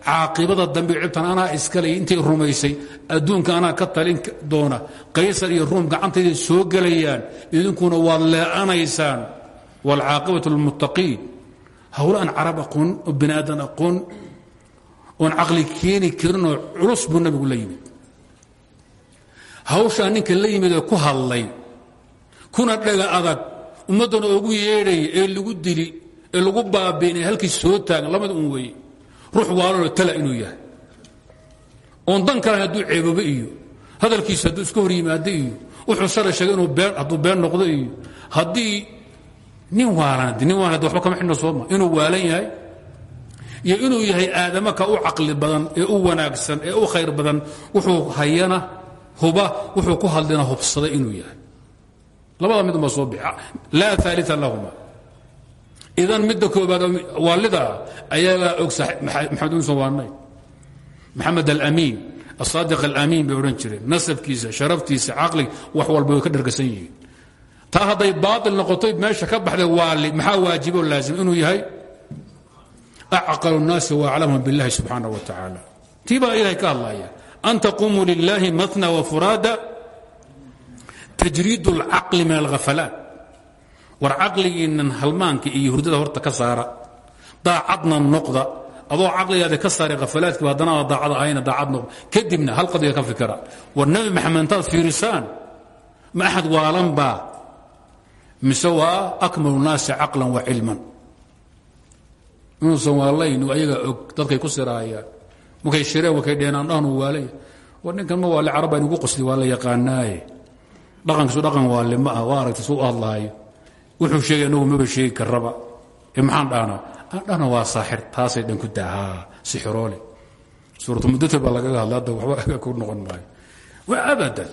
Caaqibada dambe cibtan anaa iskale intay rumaysay. Adduunka anaa ka talin doona. Qaysar iyo ruum gacantayda soo gelayaan. Idinkuna waad lee'anaysaan waalcaaqibatu lilmuttaqiin hawlo aan carab aqoon oo bani aadan aqoon oon caqli keeni karinoo culus buu nabigu la yimid. Hawshaa ninka la yimid ee ku hadlay kuna dhaga adag. Ummaddana ogu yeedhaya ee lagu dili ee lagu baabiin ee halkii soo taagan la mid un weeye. Ruux waalalo tala inuu yahay. Oon dan kale hadduu ceeboobe iyo hadalkiisa hadduu iska hor yimaado wuxuu shalay sheegay inuu been hadduu been noqdo iyo. Haddii nin waalan nin waalan waba kama xidhno sooma inuu waalan yahay iyo inuu yahay aadama u caqli badan ee u wanaagsan ee u khayr badan wuxuu hayana huba wuxuu ku hadlina hubsaday inuu yahay labada mid ma soo bixa laa aalia lahuma idan midda koobaad waalida ayagaa og maxamed unsan waanay maxamed alamiin asaadiq alamiin bay odhan jireen nasabkiisa sharaftiisa caqlig wax walba way ka dhargasan yihiin taa hadday baail noqotoy meesha ka baxday waali maxaa waajibo laazim inuu yahay acqalu الnaasi waaclamhum biاllahi subxaanaه wa tacaala tii baa ilahay ka hadlaya an taqumuu lilahi matna wafuraada tajriid اlcaqli min alghafalaat. War caqligiinnan halmaanka iyo hurdada horta ka saara daacadna noqda. Adoo caqligaada ka saaray khafalaadkiiba haddana daacad ahayna daacad noqda. Kadibna hal qadiga ka fikira war nebi maxamed intaad fiirisaan? Ma axad waalan baa? Mise waa akmalu naasi caqlan wa cilman? Inuusan waalayn ayaga og dadkay ku siraayaan. Markay shireen wakay dheenaan dhahnu waalay. War ninkan ma waale carab baa inugu qosli waa la yaqaanaaye dhaqankiisu dhaqan waale ma ah waa aragtay suu u hadlaayo wuxuu sheegay anagu maba sheegi karaba ee maxaan dhahnaa aan dhahna waa saaxir taasay dhan ku daahaa sixiroole suuratu mudatir baa lagaga hadla hadda waxba ku noqon maayo waa abadan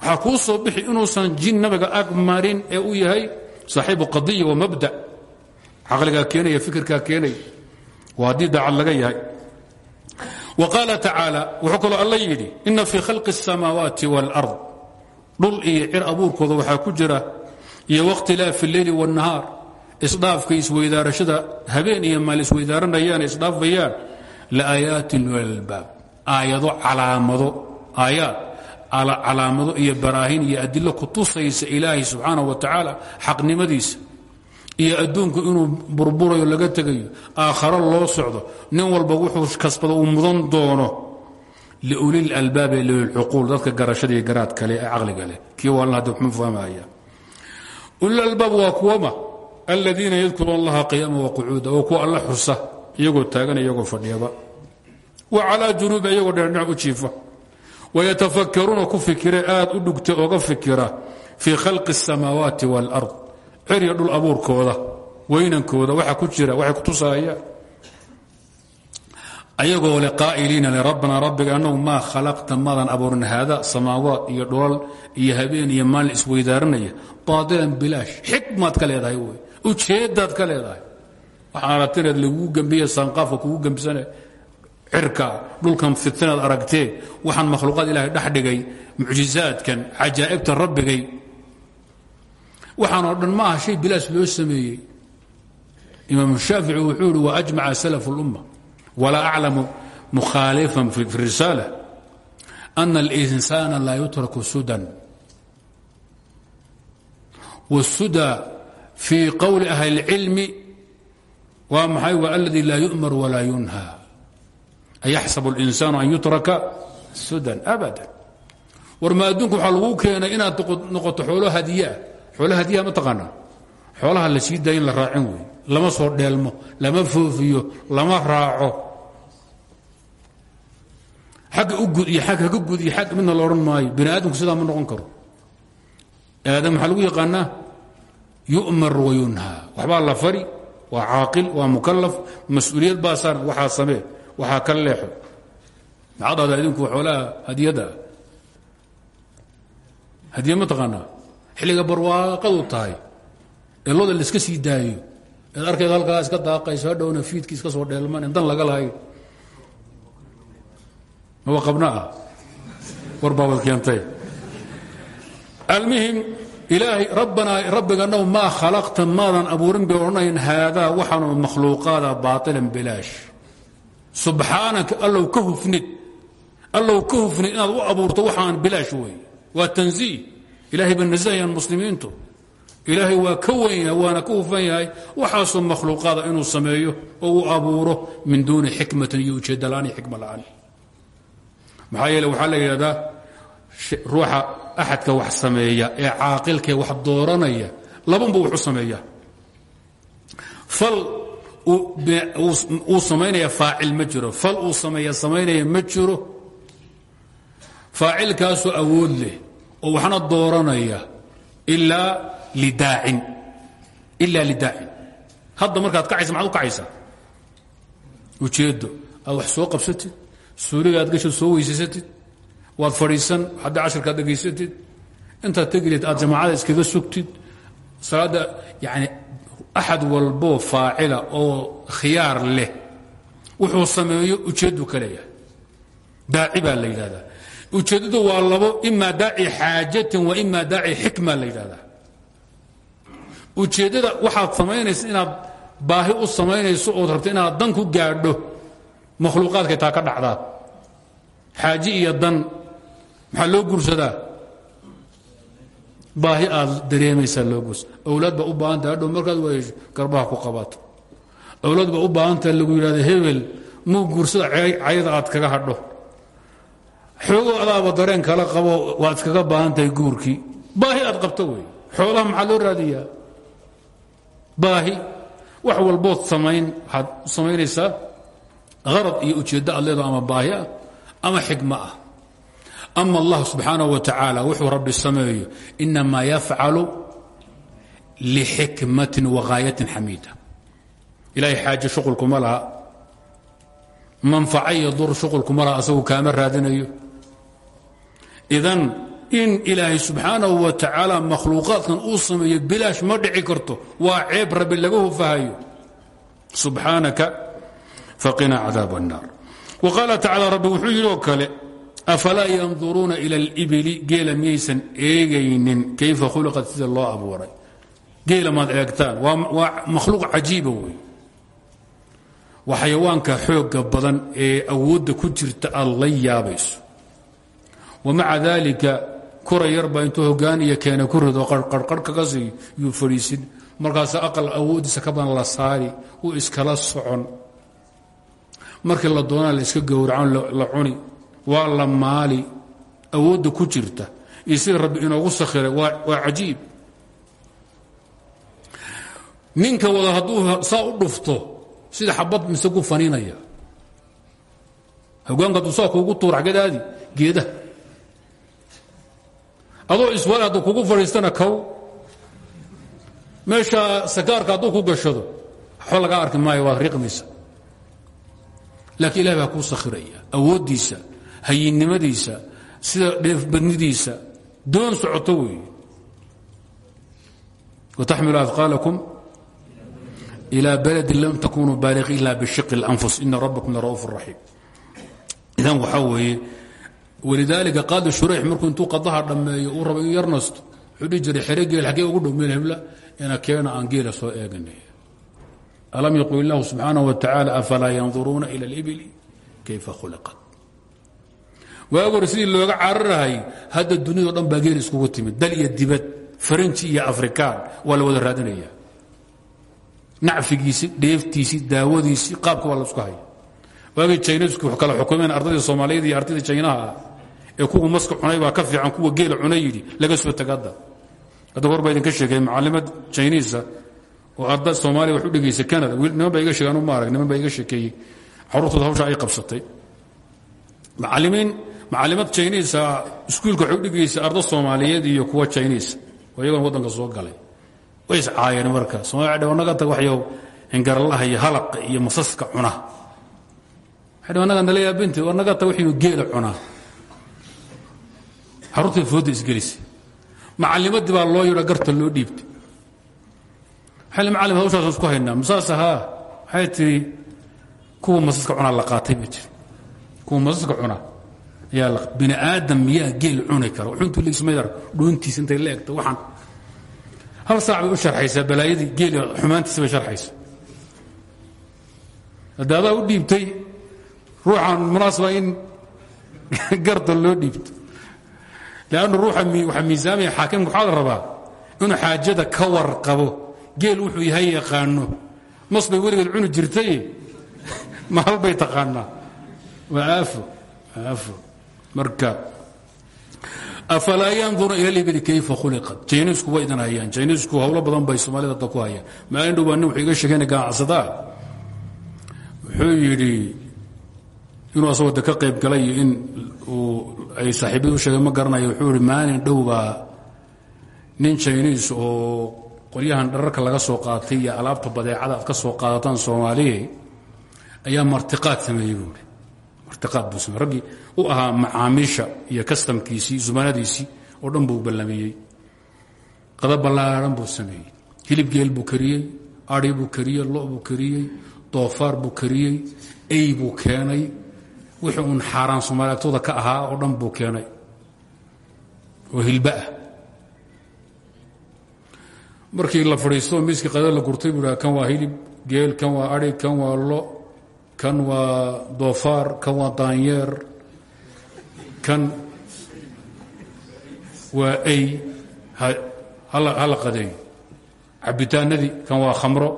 waxaa kuu soo bixi inuusan jin nabiga ag marin ee uu yahay saaxiibu qadiya wa mabda caqligaa keenaya fikirkaa keenaya waa haddii daacad laga yahay wa qaala tacaala wuxuu kaloo alla yidhi ina fii khalqi الsamaawaati wاlard dhul iyo cir abuurkooda waxaa ku jira iyo wakhtilaaf illeyli wاnahaar isdhaafka isweydaarashada habeen iyo maal isweydaaranayaan isdhaafayaan laayaatin walbaab aayado calaamado aayaad calaamado iyo baraahin iyo adilo kutusaysa ilaahi subxaanah wa tacaala xaqnimadiisa iyo adduunku inuu burburayo laga tegayo aakharo loo socdo nin walba wuxuu kasbado uu mudan doono liulil albaab ee lilcuquul dadka garashada iyo garaad kale ee caqliga leh kii waalna hadda waxma fahmaya ulil albaab waa kuwama aladiina yadkuruuna allaha qiyaama waqucuuda oo kuwa alla xusa iyagoo taagan iyagoo fadhiyaba wa calaa junuubi iyagoo dheerdhinac u jiifa wayatafakkaruuna ku fikire aad u dhugta oga fikira fii khalqi الsamaawaati wاlard cirya dhul abuurkooda weynankooda waxa ku jira waxay ku tusaayaan ayagoo le qaa'iliina lirabbana rabbiga annagu maa khalaqta maadan abuurin haada samaawaat iyo dholal iyo habeen iyo maalin isweydaaranaya baadilan bilaash xikmaad ka leedahay wey ujeeddaad ka leedahay. Waxaan aragtineed lagugu gembiye saanqaafka kugu gembisane cirka dhulkan fitnaad aragtee waxaan makhluuqaad ilaahay dhex dhigay mucjizaadkan cajaa'ibta rabbigay. Waxaanoo dhan ma aha shay bilaash loo sameeyey. Imaam shaafici wuxuu ihi waajmaca salaf اlumma walaa aclamu mukhaalifan fi risaala ana اlinsaana laa yutraku sudan wالsuda fii qowli ahli اlcilmi waa maxay wa aladi laa yu'mar walaa yunha ayaxsab اlinsaanu an yutraka sudan abada war ma adduunka waxaa lagu keenay inaad noqoto xoolo hadiyaa xoolo hadiyaha ma taqaanaa xoolaha la sii daaya in la raacin wey lama soo dheelmo lama foofiyo lama raaco. Xagga u gud iyo ag haga gud iyo ag midna la odhan maayo. Bani aadamku sidaa ma noqon karo. Aadam waxaa lagu yaqaanaa yu'mar wayunhaa waxbaa la fari waa caaqil waa mukalaf mas'uuliyad baa saaran waxaa samee waxaa ka leexo. Maxaa dhahdaa idinku xoolaha hadiyadda? Ah hadiya ma taqaanaa? Xilliga barwaaqadu tahay ee loda la iska sii daayo eed arkayda halkaa iska daaqayso hadhowna fiidkii iska soo dheelman dan laga lahay. Maba qabna ah? War baabad keentay. Almuhim ilaahay rabbanaa rabbiganaw maa khalaqta maadan abuurin bay odhanayn haadaa waxaanu makhluuqaada baailan bilaash. Subxaanaka allow ka hufnid. Allow ka hufnid inaad u abuurto waxaan bilaash wey waa tanziih. Ilahay ba nasahayaan muslimiintu ilaahay waa ka weynyahay waana ka hufan yahay waxaasoo makhluuqaada inuu sameeyo oo uu min duuni xikmatin iyo ujeedda la'aan iyo xikma la'aan. Maxaa yeele waxaa la yidhahdaa ruuxa axadka ee caaqilkae wax dooranaya labanba wax u fal uu samaynaya faacil ma fal uu sameeya samaynaya ma jiro. Faacilkaasoo awood leh oo waxna dooranaya ilaa lidaacin. Ilaa lidaacin. Hadda markaad kacaysa maxaad u kacaysaa? Ujeeddo. Aad wax soo qabsatid suuliga aad gasho soo weysasatid waad fadhiisan haddii cashirkaad dhegaysatid intaad tegileed aad jamaacada iskaga sugtid salaadda yani axad walboo faacila oo khiyaar leh. Wuxuu sameeyo ujeeddu ka leeyahay daaci baa la yidhahdaa ujeeddadu waa labo ima daaci xaajatin wa ima daaci xikma la yidhahdaa ujeeddada waxaad samaynaysa inaad baahi u samaynayso ood rabto inaad dan ku gaadho makhluuqaadkay taa ka dhacdaa. Xaaji iyo dan maxaa loo guursadaa? Baahi aad dareemaysaa loo guursa awlaad baa u baahantaha hadhow markaad waayesho garbaha ku qabato awlaad baa u baahantaha lagu yidhahdo hebel muu guursada cayda aad kaga hadho. Xoogoo adaaba dareen kala qabo waad iskaga baahan tahay guurkii. Baahi aad qabto wey. Xoolaha maxaa loo raadiyaa baahi wax walbood samayn waxaad u samaynaysaa arad iyo ujeeddo aad leedo ama baahi ah ama xikmo ah. Ama allah subxaanaه wa tacaala wuxuu rabbi sameeyo inamaa yafcalu lixikmatin wagaayatin xamiida. Ilahay xaaje shuqulkuma laha manfaca iyo dur shuqulkuma laha asagu kaama raadinayo. Idan in ilaahay subxaanahu wa tacaala makhluuqaadkan uu sameeyo bilaash ma dhici karto waa ceeb rabbi laga hufahayo subxaanaka faqina cadaab الnaar wa qaala tacala rabbi wuxuu yidhi oo kale afalaa yanduruuna ila اlibili geela miyaysan eegaynin kayfa khuliqat sida loo abuuray geela maad eegtaan waa makhluuq cajiiba wey waa xayawaanka xooga badan ee awoodda ku jirta aad la yaabayso wamaca daalika kura yarbaa intuu hogaaniya keena ku rido qarqarh kaga sii yuu fadhiisin markaas aqal awooddiisa ka badan la saari wuu iskala socon. Markii la doonaa la iska gowracan la cuni waa la maali. Awoodda ku jirta. Iyo sida rabbi inoogu sakhiray waa cajiib. Ninka wada hadduu saa u dhufto sida xabad mise ku faniinaya. Hogaanka hadduu saa kuugu tuur xagadaadi geedaha adoo iswaal hadduu kugu fadhiistana kow. Meesha sakaarka hadduu ku gashado. Waxba lagaa arki maayo waad riqmaysa laakiin ilahi baa kuu sakhiraya. Awooddiisa hayinnimadiisa sida dheefbadnidiisa doon socoto weeye wataxmilu afqaalakum ilى baladi lam takunuu baaliqi ila bishiqi اlanfus ina rabbakum lara'uuf raxiim idan waxaa walidaalika qaadi shurayx markuu intuu qadaha dhammeeyo uu rabo in yar nasto wuxuu dhihi jiray xere geel xaggee ugu dhow meel hebla ina keena aan geela soo eeganay. Alam yaqul illahu subxaanaه wa tacaala afalaa yanduruuna ila اlibili kayfa khuliqat waag hore sidii looga cararahay hadda duniyado dhan baa geel iskugu timid dal iyo dibad faranji iyo afrikaan waa la wada raadinaya. Nacfigiisi dheeftiisii daawadiisii qaabka waa la isku haya waagay jaynaisku kala xukumeen ardaydii soomaaliyeed iyo ardaydii jaynaha ah ee kuwa maska cunay baa ka fiican kuwa geela cunay yidhi laga soo tagada. Hadda hor baa sheegay macallimad jayniisa oo arda soomaaliya wax u dhegaysa canada. Niman baa iga sheegay anu ma arag baa iga sheekeeyey. Caruurtooda hawsha ay qabsatay. Macallimiin macallimad jayniisa iskuulka waxay u dhegaysa arda soomaaliyeed iyo kuwa jayniisa oo iyagoon waddanka soo galay. Way iscaayeen marka. Somalia dhew naga tag waxyow ingaralaha iyo halaqa iyo masaska cuna waxay annaga nala yaabinti war naga ta wixii geela cunaa. Xaruntii fooda isgelisay. Macallimadii baa loo yidho garta loo dhiibtay. Waxay macallim hawshaasaan isku haynaa. Masaas ahaa waxay tihi kuwa masaska cunaa la qaatay ba jiri kuwa masaska cunaa ayaa bini aadam miyaa geel cuni kara xuntu ligsmayar dhuuntiisa intay la egto waxaan. Hal saac bay u sharxaysaa balaayadii geeli xumaantiisa bay sharxaysa hadda adaa u dhiibtay ruuxan munaasaba in garda loo dhiibto. Lannu ruuxa waxaa miisaamaya xaakimka waxaa la rabaa inuu xaajada ka warqabo. Geel wuxuu yahay yaqaano. Mas bay weligeed cuni jirtay? Mahal bay taqaanaa? Waa aafo aafo marka afalaa yanduru ila libili kayfa khuliqat? Jaynisku waa idan hayaan. Jaynisku howlo badan bay soomaalida da ku hayaan. Maalin dhow baa nin wuxuu iga sheegayna ganacsadaa wuxuu yidhi inuu asagoo de ka qayb galay iyo in ay saaxiibadii u sheegeen ma garanayo wuxuu ihi maalin dhow nin jayniis oo qolyahan dhararka laga soo qaatay iyo alaabta badeecada aad ka soo qaadataan soomaaliya ayaa martiqaad sameeyey buui martiqaad buu samey raggii u ahaa macaamiisha iyo kastamkiisii zumanadiisii oo dhan buu ballameeyey qada ballaaran buu sameeyey. Hilib geel buu kariyey ari buu kariyey lo buu kariyey doofaar buu kariyey ey buu keenay wixii uun xaaraan soomaali agtooda ka ahaa oo dhan buu keenay. Oo hilbaah markii la fadhiisto miiskii qadada la gurtay buu kan waa hilib geel kan waa ari kan waa lo kan waa doofaar kan waa daanyeer kan waa ey hala qadeeyo. Cabitaanadii kan waa khamro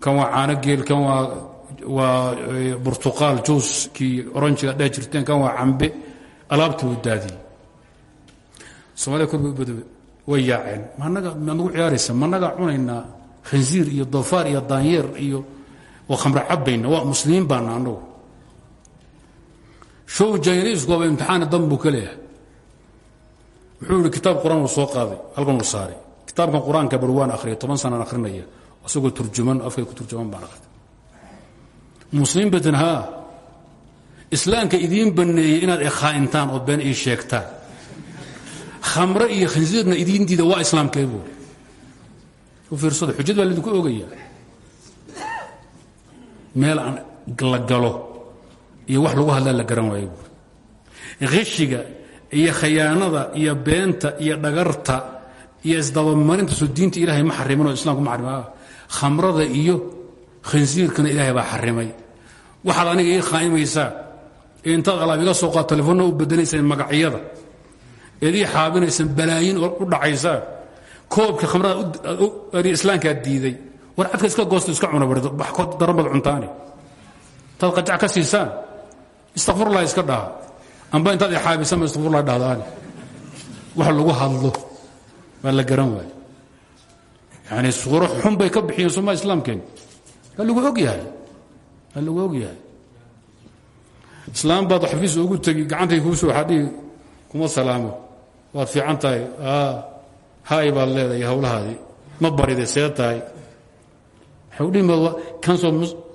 kan waa caano geel kan waa waa burtuqaal juus kii oranjiga dheh jirteen kan waa cambe alaabta uu daadiyey. U badoobe way yaaceen. Managa maad nagu ciyaaraysa managaa cunaynaa khansiir iyo doofaar iyo daanyeer iyo waa khamro cabbayna waa muslimiin baana annagu. Show jayniiskuaba imtixaani dan buu ka leeyahay. Wuxuu yihi kitaab qur'aan uu soo qaaday halkan uu saaray. Kitaabkan qur'aanka bar waan akhriyay toban sanaan akhrinaya isagoo turjuman afkay ku turjuman baan akhriya muslimiin badan haa islaamka idiin banneeyey inaad ikhaa'intaan oo been ii sheegtaan. Khamre iyo khansiirna idiin diida waa islaamkee buuri u fiirsada xujad baa laydinku ogaya meel aan la galo iyo wax lagu hadlaa la garan waayo khishiga iyo khayaanada iyo beenta iyo dhagarta iyo isdabamarinta soo diinta ilaahay ma xarimin oo islamku ma xarima khamrada iyo khansiirkana ilaahay baa xarimay. Waxaad aniga ii khaa'imaysaa ee intaad alaab soo qaad telefoonna u bedelaysaan magacyada eed ii xaabinaysaan balaayin u dhacaysaan koobka khamrada islaamkaad diiday. War cadka iska goosto iska cuna daran baad cuntaani. Intaad qajac ka siisaan istakfurlah iska dhaha. Amba intaad ixaabisaan ba istakfurlah dhahdaani wax lagu hadlo baa la garan waaye. Yani suuro bay ka bixiyeen sooma islaamkeen lagu og yahay. Waa lagu og yahay. Islaam baad xafiis ugu tegi gacantay kuu soo xadhii kuma salaamo waad fiican tahay. Hay baad leedahay hawlahaadii. Ma baride see tahay. Kan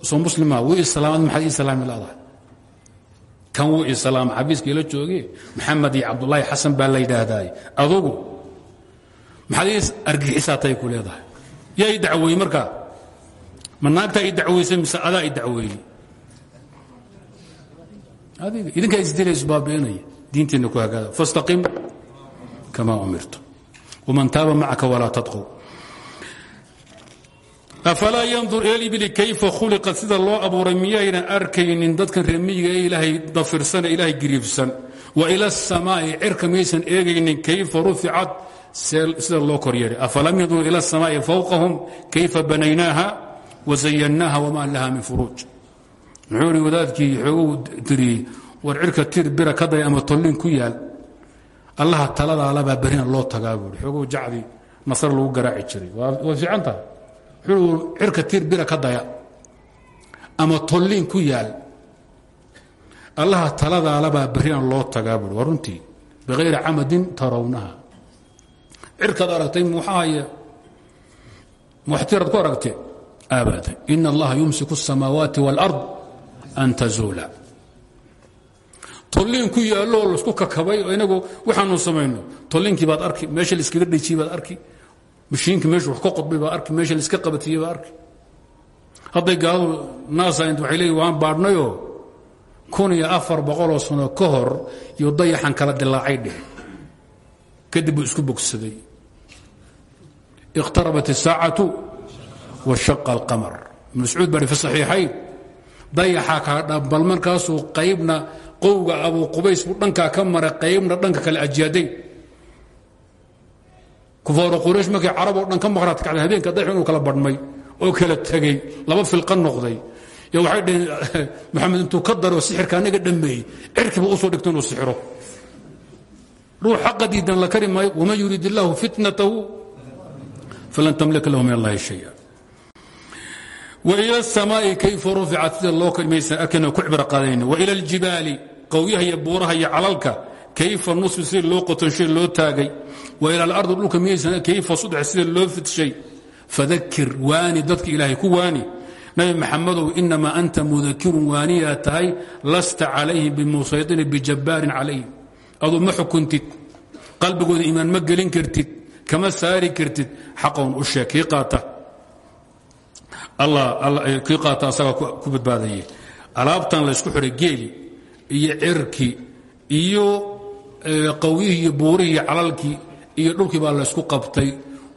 soo muslima wuu islaamad maxaad ii salaami laadahay? Kan wuu islaama xafiiska ila jooge maxamed iyo cabdulaahi xasan baa la yidhaahdaay. Adugu maxaad argixisaa tahay ku leedahay? Yaa ii dacweeyey markaa ma naagtaa ii dacweysay mise adaa ii dacweeyey adiga idinkaa isdilaysu baabi'inaya. Diinteenna ku hagaada. Fastaqim kama umirtu. Waman taaba macaka walaa tadqow afalaa yandur ila libili kayfa khuliqat sida loo abuuray miyaynan arkaynin dadkan reemiyiga ee ilaahay dafirsane ilaahay wa ila asamaa'i cirka miyaysan eegaynin kayfa ruficat? Sida loo kor yeehay afalam yandur ila asamaa'i fawqahum kayfa banaynaaha wazayannaaha wamaa laha min furuuj muxuu ihi wadaadkii xooguu tiriyey war cirka tir bira ka day ama tollin ku yaal allaha taladaalabaa berina loo tagaa buui xooguu jacdi nasar lagu garaaci jiray waa fiican tahay wuxuu cirka tir bira ka daya ama tollin ku yaal allaha taladaalabaa berina loo tagaa buui waa runtii abada in allaha yumsiku الsamaawaati wاlأrض an tazuula tolliin ku yaalloo laisku kakabay oo inagu waxaanu samayno tolliinkii baad arki meesha laiskaga dhejiyey baad arki mashiinkii meeshu wax ka qodbay baad arki meesha laiska qabatiyey baad arki hadday gaaladu naasa waxay leeyihin waan baadhnayoo kun iyo afar boqoloo sano ka hor iyo dayaxan kala dilaacay dheh kadib buu isku bogsaday iqtarabat الsaacatu washaqa اlqamar ibn mascuud baa fi saxiixayn. Dayaxaa kaa dhambal markaasuu qaybna qowga abu qubays buu dhankaa ka maray qaybna dhanka kale ajaaday kufaara quraysh markay carab oo dhan ka maqraad kacday habeenka dayaxu inuu kala badhmay oo kala tegey laba filqa noqday. Yo waxay dhaheen maxamed intuu ka daro sixirka anaga dhammeeyey cirkiba u soo dhigto inuu sixiro. Ruux xaqa diidan la kari maayo waman yuriid illaahu fitnatahu falan tamlika lahu min allahi shaya وإlى الsmاءi kayfa ruficat sida loo maysan arkayna ku cibro qaadayna وإlى الjibaali qowyaha iyo buuraha iyo calalka kayfa nusbi sida loo qotonshay loo taagay وإlى اlarضi dhulka miyaysan kayfa sudx sida loo fidshay fadakir waani dadka ilaahay ku waani nabi maxamedow inamaa anta mudakirun waaniyaa tahay lasta calayhim bimusayطini bijabaarin calayhim aduu ma xukuntid qalbigooda iimaan ma gelin kartid kama saari kartid xaqoon u sheeg kii qaata kii qaata asagaa ku badbaadaye alaabtan laysku xiray geeli iyo cirki iyo qawyihii iyo buurihii iyo calalkii iyo dhulkii baa laysku qabtay.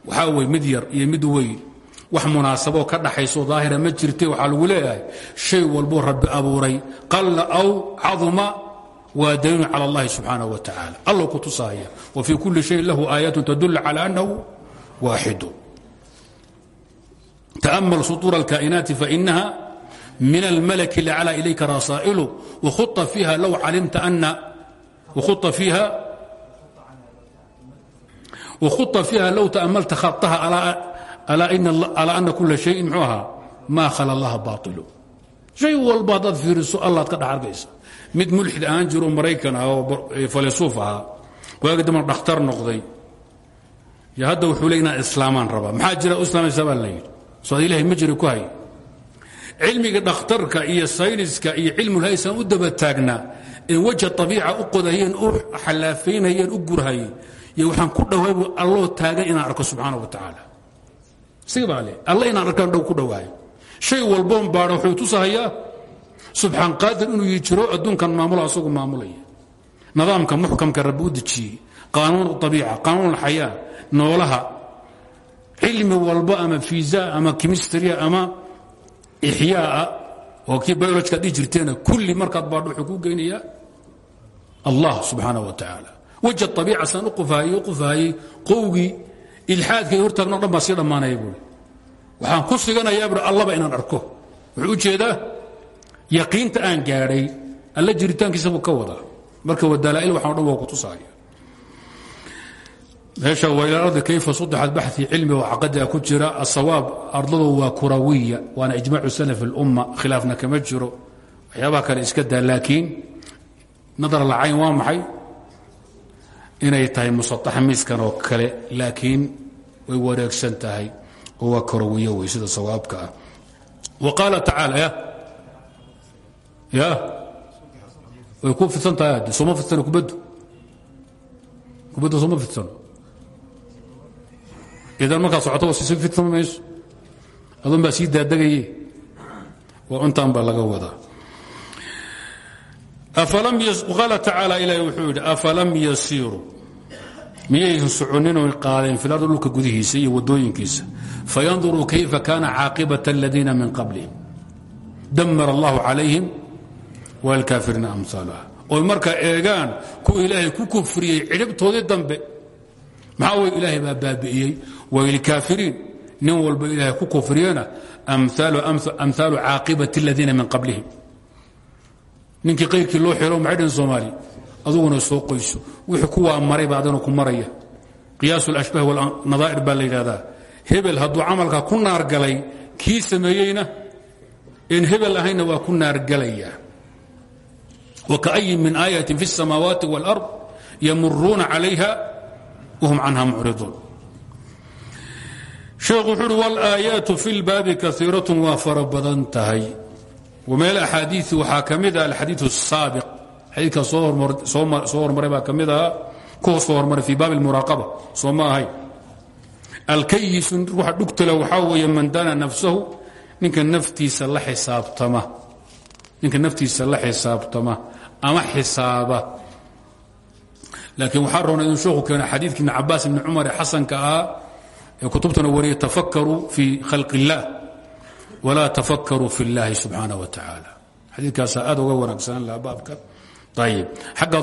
Waxaa wey mid yar iyo mid weyn. Wax munaasaboo ka dhaxayso daahira ma jirte waxaa lagu leeyahay shay walbuu rabbi abuuray. Qalla aw caduma waa daliilun cala allahi subxaanaه wa tacaala. Allow ku tusaaya wa fii kulli shayin lahu aayatun tadul cala annahu waaxidu تأmل سطور الكائناaت فإنها من الملك لعلى إليka رasائل وخط فيها لو علمت أن وخط فيها وخط فيها لو تأملت خطها على أن كل شيء mxوuha ما khلى الله باطل شhay walba hadaad fiiriso allaad ka dhex arkaysa mid mulxid ahaan jiro maraykan ah oo falisuuf ahaa waagi damar dhakhtar noqday yo hadda wuxuu le inaan islaamaan rabaa maxaa jira u islaamaysa baa la yidhi soad ilahay ma jira ku hay. Cilmiga dhakhtarka iyo sayniska iyo cilmulhaysaan u daba taagnaa in weja abiica u qodahayeen u xalaafaynayeen u gurhayeen iyo waxaan ku dhowaybu alloo taagan inaan arko subxaana wa tacaala isaga baa le alla inaan arkaan dhow ku dhowaayo shay walboon baadha wuxuu tusahayaa subxaan qaadir inuu jiro adduunkan maamulo asagu maamulaya. Nidaamka muxkamka rabbi u dejiyey qaanuun abiica qaanuun noolaha cilmi walba ama fiisa ama kimistria ama ixyaaa oo kii biolojkaad dhihi jirteena kulli markaad baadho wuxuu kuu geynayaa allah subxaana wa tacaala weja abiica saan u qufahayey u qufahayey qowgii ilxaadkay hortaagno dhan baa sii waxaan ku siganayaa buui allaba inaan arko. Wuxuu u jeedaa yaqiinta aan gaadhay alla jiritaankiisa buu ka wadaa. Marka wa dalaa'il waxaan o dhan waa ku meesha waa ila ardi kayfa sudexat baxi cilmi oo caqadiga ku jira asawaab ardadu waa kurawiya waana ijmaacu salaf اlumma khilaafna kama jiro waxyaabaha kale iska daa laakiin nadar alcayn waa maxay? Inay tahay musaaxa miiskan oo kale laakiin way wareegsan tahay oo waa kurawiyo sida sawaabka ah. Wa qaala tacaala ya ya way ku fidsan tahay sooma fidsano kubaddu? Kubaddu sooma fidsano geedaan markaa socoto fidsan mayso adoon baa sii daadagaye waa cuntaan baa laga wadaa. Qaala tacaala ilaahi wuxuu yidhi afalam yasiiruu miyaysan soconinoo qaadeen filarda dhulka gudihiisa iyo wadooyinkiisa fayanduruu kayfa kaana caaqibaة اladiina min qablihim. Damar allahu calayhim walkaafiriina amsaalha. Oy markaa eegaan kuwa ilaahay ku kufriyey cidhibtoodii dambe maxaa wey ilaahay baa baabi'iyey wailkaafiriin nin walba ilaahay ku kufriyena amhaalu caaqibati اladiina min qablihim ninkii qayrkii loo xiro maxay dhaheen soomaali aduguna soo qoyso wixii kuwaa maray baa adana ku maraya qiyaas اlashbaah walnadaa'ir baa la yidhahdaa hebel hadduu camalka ku naargalay kii sameeyeyna in hebel ahaynna waa ku naargalaya وكأي من آية في السماوات والأرض يمرون عليها وهم عنها معرضون sheekhu wuxu uhi wاlaayaatu fi lbaabi kaiiraة waa fara badan tahay wmeel axaadii waxaa ka mid ah alxadiiث الsaabiq xadiidkaa soo hormaray baa ka mid ahaa kuwa soo hormaray fi baab اlmuraaqaba soo ma ahay alkayisu ruuxa dhugtala waxaa weeye man dana nafsahu ninka naftiisa la xisaabtama ninka naftiisa la xisaabtama ama xisaaba laakiin waxaa roona inuu sheekhu keeno xadiidka ibn cabaas ibni cumar ee xasanka ahaa ee kutubtana wariyay tafakaruu fii khalq اllah walaa tafakaruu fi اllahi subxaanaه wa tacaala xadiidkaasaa aad uga wanaagsanaan laha baabka ayib xagga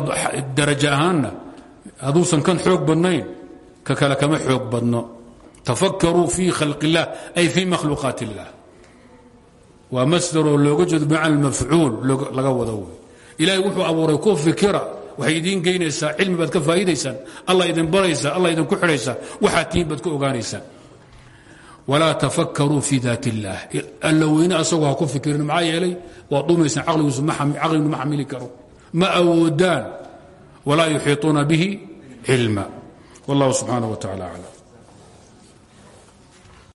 darajo ahaanna hadduusan kan xoog badnayn ka kale kama xoog badno tafakaruu fii khalq اllah ay fii makhluuqaat اllah waa masdaroo looga jeedo bimacna mafcuul laga wado wey ilaahay wuxuu abuuray ku fikira waxay idiin geynaysaa cilmi baad ka faa'idaysaan allah idin baraysa allah idinku xidhaysa waxaad tihiin baad ka ogaanaysaan walaa tafakkaruu fii daat illaah alla weyne ku fikirin maxaa yeelay waad dhumaysaan caqligiisu caqlignu ma karo. Ma awoodaan walaa yuxiiطuuna bihi cilma. Wallahu subxaanaه wa tacala aclam.